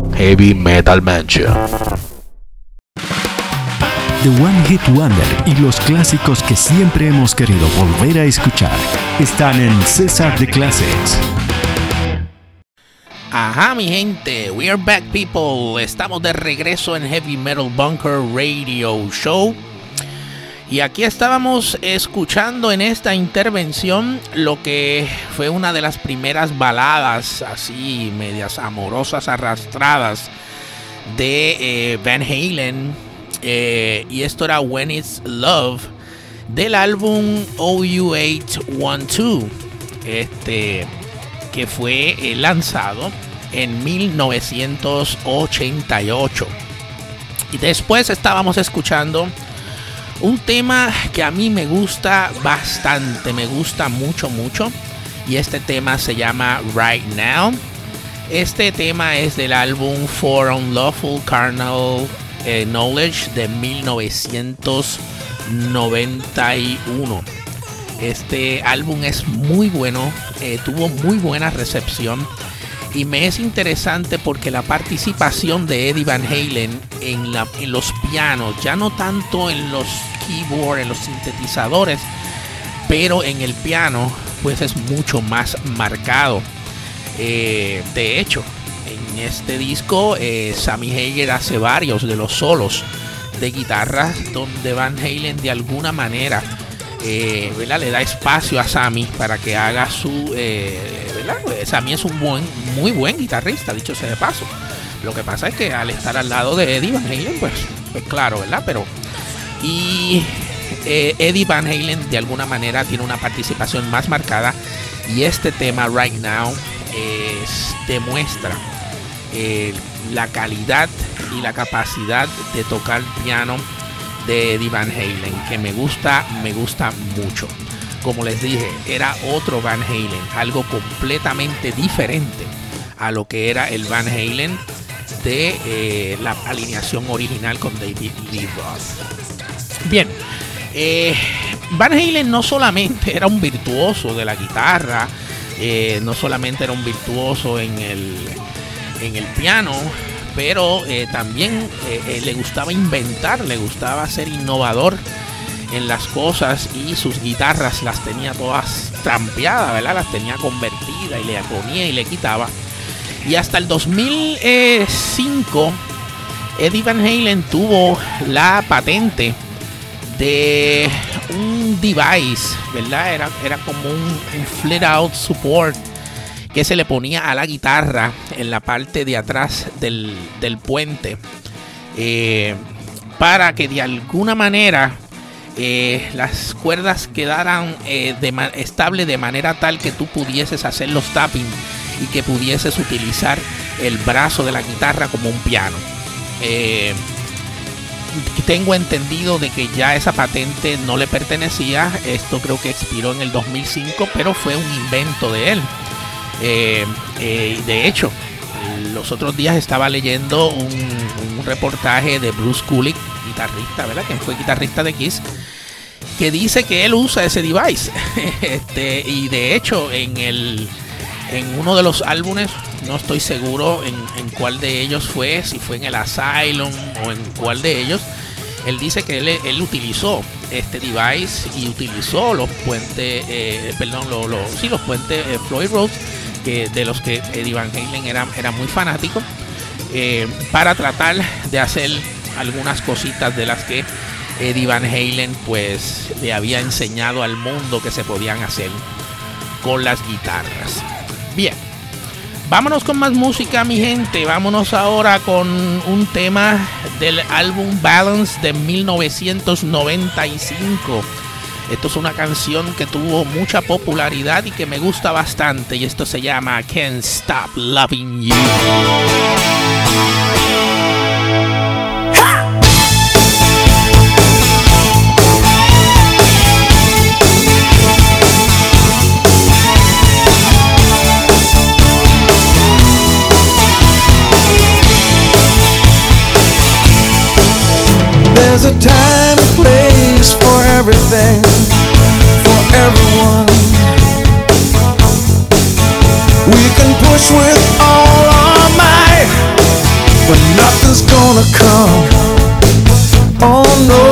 Heavy Metal Mansion. The One Hit Wonder y los clásicos que siempre hemos querido volver a escuchar están en César de Classics. Ajá, mi gente, we are back, people. Estamos de regreso en Heavy Metal Bunker Radio Show. Y aquí estábamos escuchando en esta intervención lo que fue una de las primeras baladas así medias amorosas arrastradas de eh, Van Halen. Eh, y esto era When It's Love del álbum OU812. Este que fue eh, lanzado en 1988. Y después estábamos escuchando un tema que a mí me gusta bastante, me gusta mucho, mucho. Y este tema se llama Right Now. Este tema es del álbum For Unlawful Carnal eh, Knowledge de 1991. Este álbum es muy bueno, eh, tuvo muy buena recepción y me es interesante porque la participación de Eddie Van Halen en, en los ya no tanto en los keyboards, en los sintetizadores, pero en el piano, pues es mucho más marcado. Eh, de hecho, en este disco, eh, Sammy Hager hace varios de los solos de guitarra donde Van Halen de alguna manera eh, le da espacio a Sammy para que haga su. Sammy es un buen, muy buen guitarrista, dicho sea de paso. Lo que pasa es que al estar al lado de Eddie Van Halen, pues, pues claro, ¿verdad? Pero. Y eh, Eddie Van Halen de alguna manera tiene una participación más marcada. Y este tema, Right Now, es- demuestra eh, la calidad y la capacidad de tocar piano de Eddie Van Halen, que me gusta, me gusta mucho. Como les dije, era otro Van Halen, algo completamente diferente a lo que era el Van Halen de eh, la alineación original con David Lee Roth. Bien, eh, Van Halen no solamente era un virtuoso de la guitarra, eh, no solamente era un virtuoso en el, en el piano, pero también le gustaba inventar, le gustaba ser innovador en las cosas y sus guitarras las tenía todas trampeadas, ¿verdad? Las tenía convertidas y le ponía y le quitaba. Y hasta el 2005, Eddie Van Halen tuvo la patente de un device, ¿verdad? Era, era como un, flat out support que se le ponía a la guitarra en la parte de atrás del, del puente eh, para que de alguna manera eh, las cuerdas quedaran eh, estable de manera tal que tú pudieses hacer los tapping y que pudieses utilizar el brazo de la guitarra como un piano. Eh, tengo entendido de que ya esa patente no le pertenecía. Esto creo que expiró en el 2005, pero fue un invento de él. Eh, eh, de hecho, los otros días estaba leyendo un, reportaje de Bruce Kulick, guitarrista, ¿verdad? Que fue guitarrista de Kiss, que dice que él usa ese device. este, y de hecho, en el en uno de los álbumes, no estoy seguro en, cuál de ellos fue, si fue en el Asylum o en cuál de ellos, él dice que él, utilizó este device y utilizó los puentes, eh, perdón, los, sí, los puentes eh, Floyd Rose, que, de los que Eddie Van Halen era, era muy fanático, eh, para tratar de hacer algunas cositas de las que Eddie Van Halen pues le había enseñado al mundo que se podían hacer con las guitarras. Bien, vámonos con más música, mi gente. Vámonos ahora con un tema del álbum Balance de 1995. Esto es una canción que tuvo mucha popularidad y que me gusta bastante. Y esto se llama Can't Stop Loving You. everything for everyone. We can push with all our might, but nothing's gonna come. Oh no.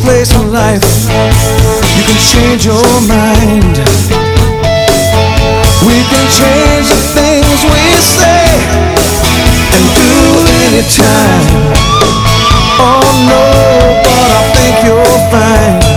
place in life. You can change your mind. We can change the things we say and do anytime. Oh no, but I think you'll find.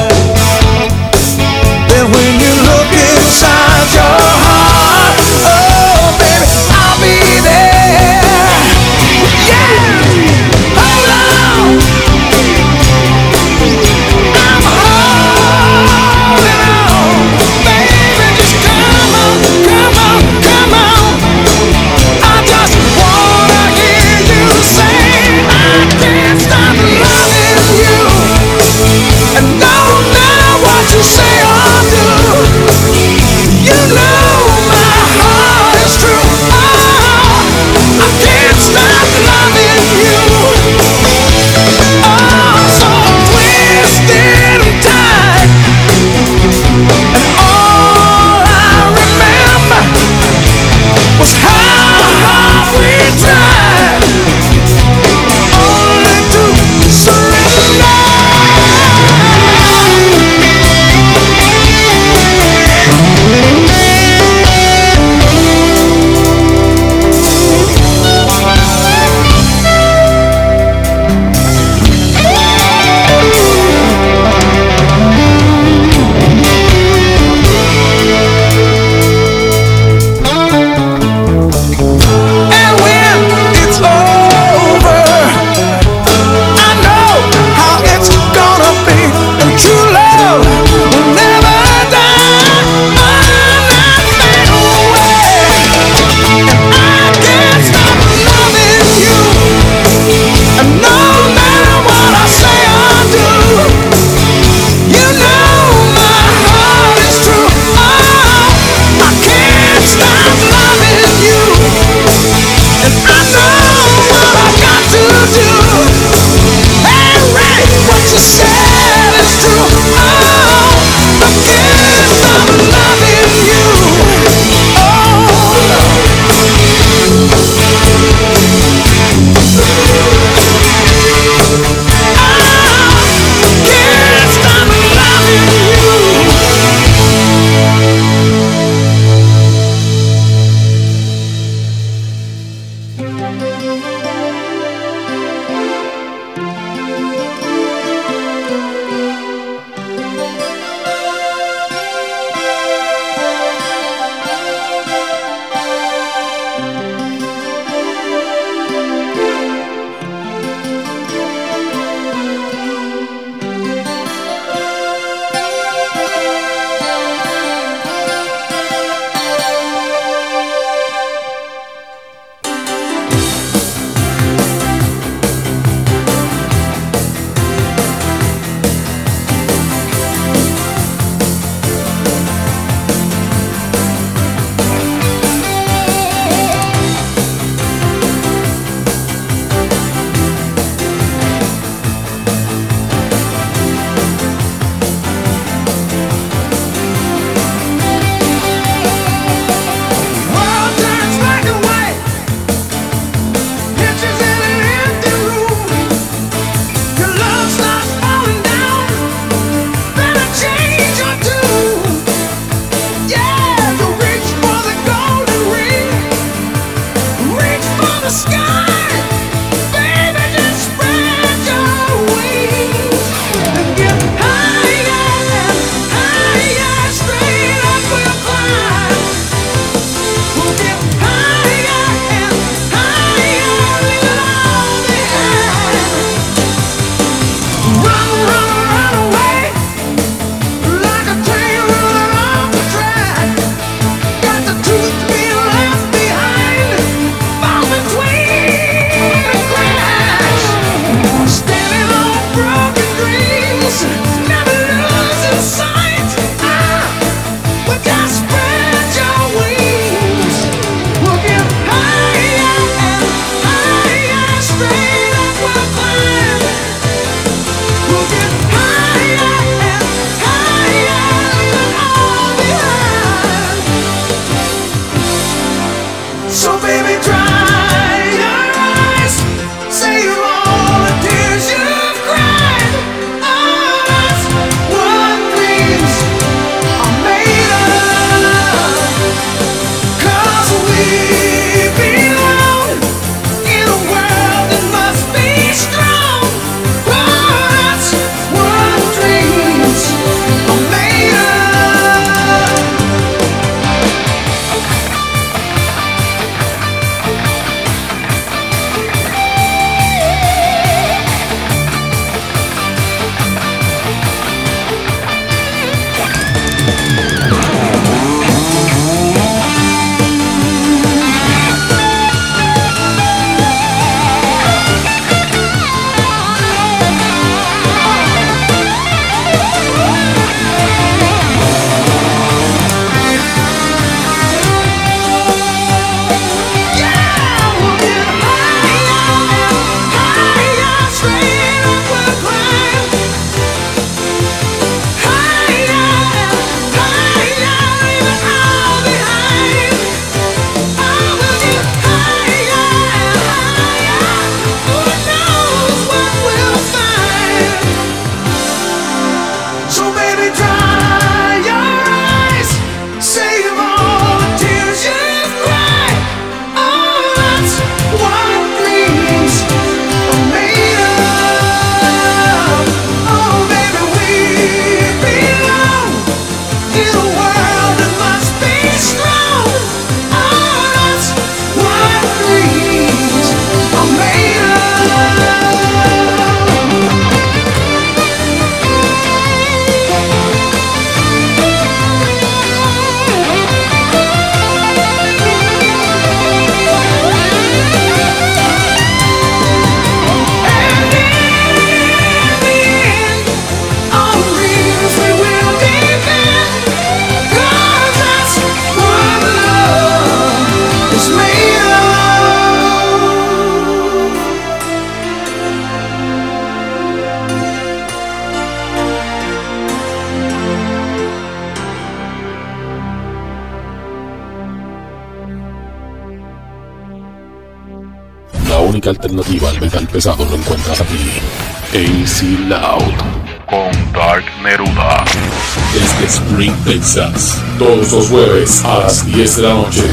Texas. Todos los jueves a las 10 de la noche.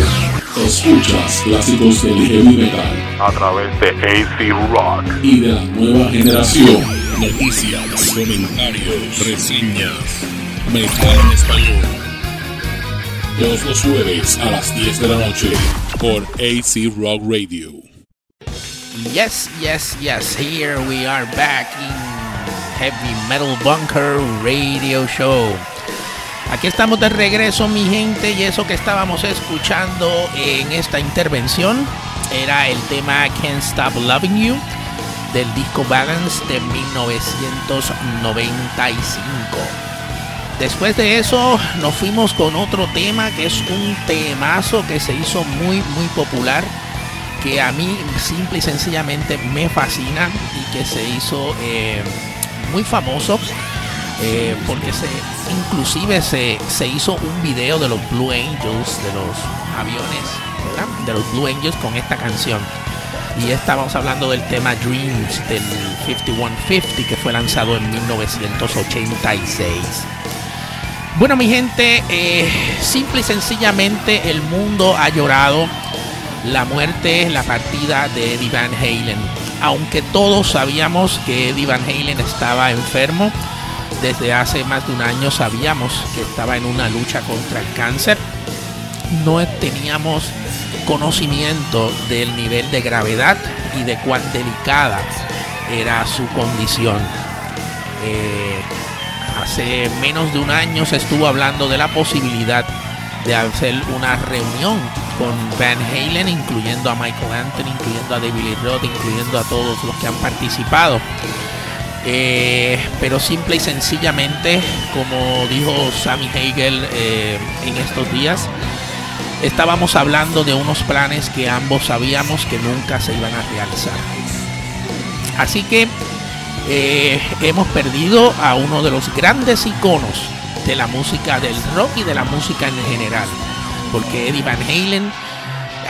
Escuchas clásicos del heavy metal. A través de AC Rock. Y de la nueva generación. Noticias, comentarios, reseñas. Metal en español. Todos los jueves a las 10 de la noche por AC Rock Radio. Yes, yes, yes. Here we are back in Heavy Metal Bunker Radio Show. Estamos de regreso, mi gente, y eso que estábamos escuchando en esta intervención era el tema Can't Stop Loving You del disco Balance de 1995. Después de eso nos fuimos con otro tema que es un temazo que se hizo muy muy popular que a mí simple y sencillamente me fascina y que se hizo eh, muy famoso eh, porque se inclusive se, se, hizo un video de los Blue Angels de los aviones de los Blue Angels con esta canción. Y estábamos hablando del tema Dreams del 5150 que fue lanzado en 1986 bueno, mi gente, eh, simple y sencillamente el mundo ha llorado. La muerte, la partida de Eddie Van Halen. Aunque todos sabíamos que Eddie Van Halen estaba enfermo, desde hace más de un año sabíamos que estaba en una lucha contra el cáncer. No teníamos conocimiento del nivel de gravedad y de cuán delicada era su condición. Eh, hace menos de un año se estuvo hablando de la posibilidad de hacer una reunión con Van Halen, incluyendo a Michael Anthony, incluyendo a David Lee Roth, incluyendo a todos los que han participado. Eh, pero simple y sencillamente, como dijo Sammy Hagel eh, en estos días, estábamos hablando de unos planes que ambos sabíamos que nunca se iban a realizar. Así que eh, hemos perdido a uno de los grandes iconos de la música del rock y de la música en general. Porque Eddie Van Halen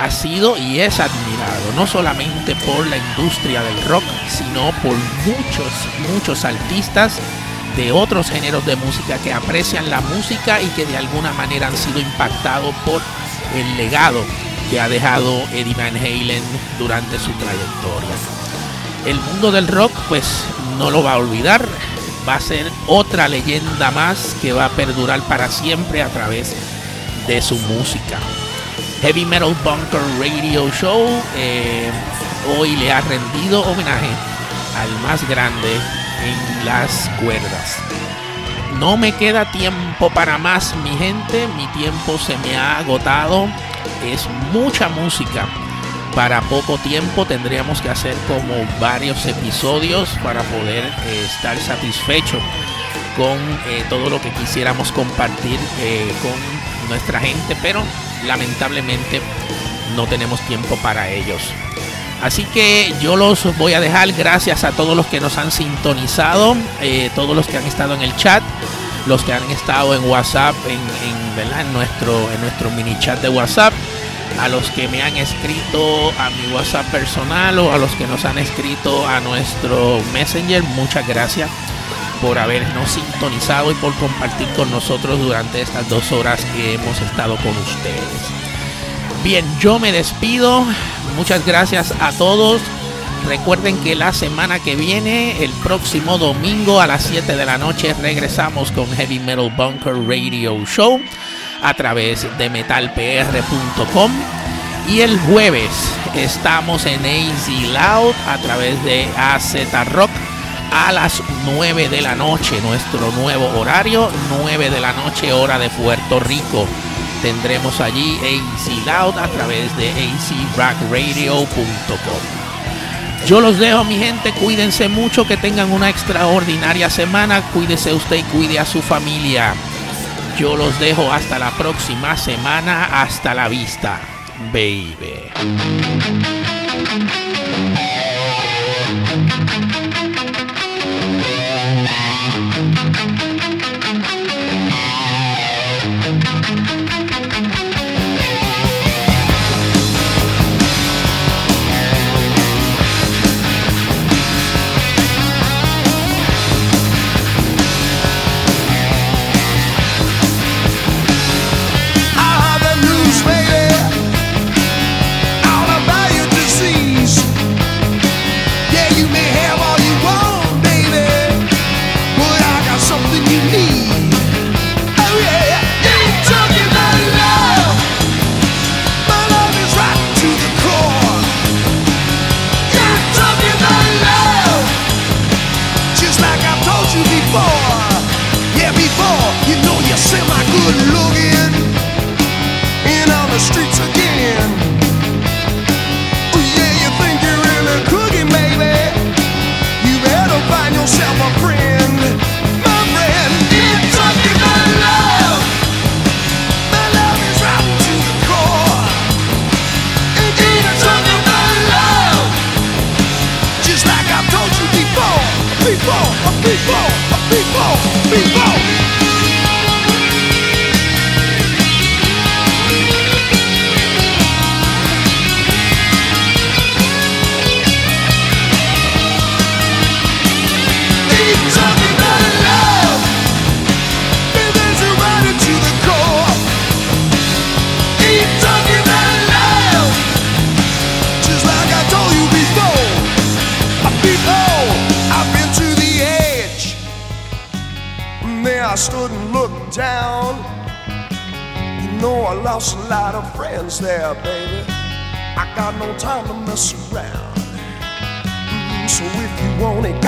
ha sido y es admirado no solamente por la industria del rock, sino por muchos, muchos artistas de otros géneros de música que aprecian la música y que de alguna manera han sido impactados por el legado que ha dejado Eddie Van Halen durante su trayectoria. El mundo del rock pues no lo va a olvidar, va a ser otra leyenda más que va a perdurar para siempre a través de su música. Heavy Metal Bunker Radio Show eh, hoy le ha rendido homenaje al más grande en las cuerdas. No me queda tiempo para más, mi gente. Mi tiempo se me ha agotado. Es mucha música para poco tiempo tendríamos que hacer como varios episodios para poder eh, estar satisfechos con eh, todo lo que quisiéramos compartir con nuestra gente, pero lamentablemente no tenemos tiempo para ellos. Así que yo los voy a dejar. Gracias a todos los que nos han sintonizado, todos los que han estado en el chat, los que han estado en WhatsApp, en, en, en nuestro, en nuestro mini chat de WhatsApp a los que me han escrito a mi WhatsApp personal o a los que nos han escrito a nuestro Messenger, muchas gracias por habernos sintonizado y por compartir con nosotros durante estas dos horas que hemos estado con ustedes. Bien, yo me despido. Muchas gracias a todos. Recuerden que la semana que viene, el próximo domingo a las 7 de la noche, regresamos con Heavy Metal Bunker Radio Show a través de metalpr.com. Y el jueves estamos en AZ Loud a través de AZ Rock a las 9 de la noche, nuestro nuevo horario, 9 de la noche hora de Puerto Rico. Tendremos allí AZ Loud a través de azrockradio.com. Yo los dejo, mi gente. Cuídense mucho, que tengan una extraordinaria semana. Cuídese usted y cuide a su familia. Yo los dejo hasta la próxima semana. Hasta la vista, baby. there, baby. I got no time to mess around. Mm, so if you want it,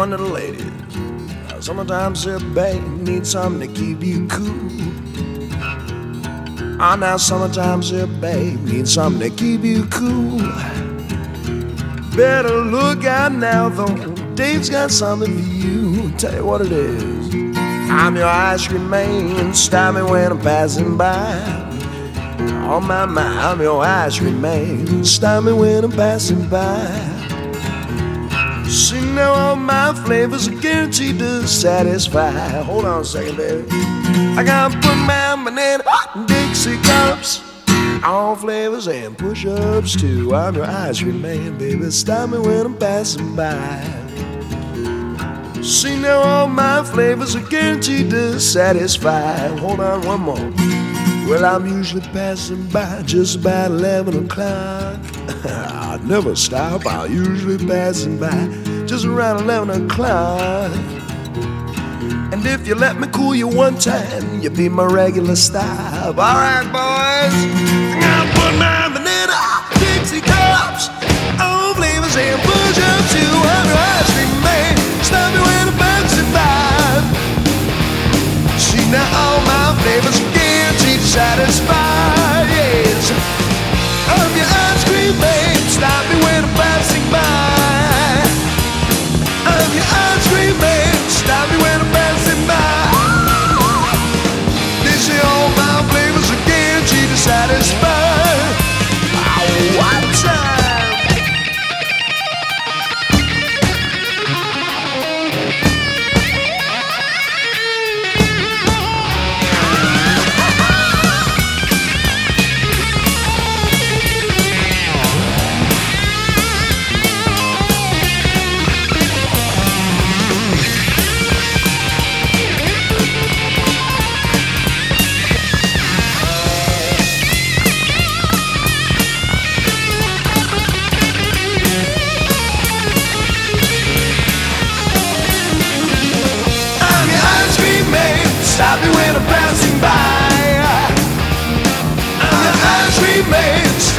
one to the ladies. Now, Sometimes a babe needs something to keep you cool. Ah, now sometimes a babe needs something to keep you cool. Better look out now, though. Dave's got something for you. Tell you what it is. I'm your ice cream man. Stop me when I'm passing by. On my mind, I'm your ice cream man. Stop me when I'm passing by. Now all my flavors are guaranteed to satisfy. Hold on a second, baby. I got put my banana Dixie cups. All flavors and push-ups too. I'm your ice cream man, baby. Stop me when I'm passing by. See now all my flavors are guaranteed to satisfy. Hold on one more. Well, I'm usually passing by just about 11 o'clock. I never stop, I'm usually passing by just around 11 o'clock. And if you let me cool you one time, you'll be my regular stop. Alright, boys. I'm putting my banana Dixie cups. All flavors and push up to ice cream man. Stop me when I'm. See now all my flavors guaranteed satisfy. Yes. I'm your ice cream man. Stop me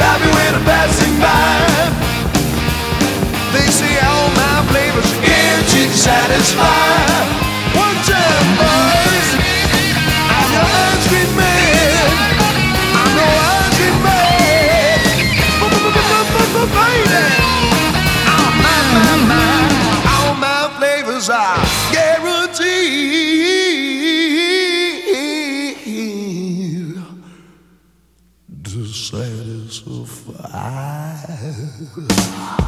Stop when I'm passing by. They say all my flavors. One time, boys. I'm man. I'm man. Baby. My, my, my. All my flavors are 아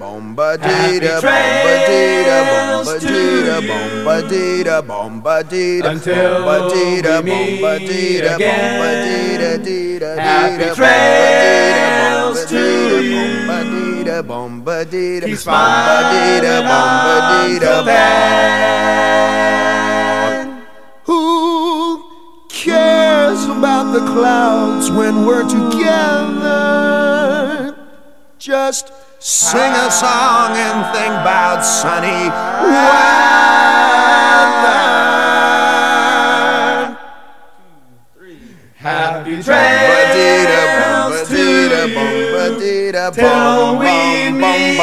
bomba dita, bomba dita, bomba dita, bomba dita, bomba dita, bomba dita, bomba dita, bomba dita, dita, happy trails to you. Bomba dita, bomba dita, bomba dita, bomba dita, Who cares about the clouds when we're together? A song and think about sunny weather. Happy trails to you till we meet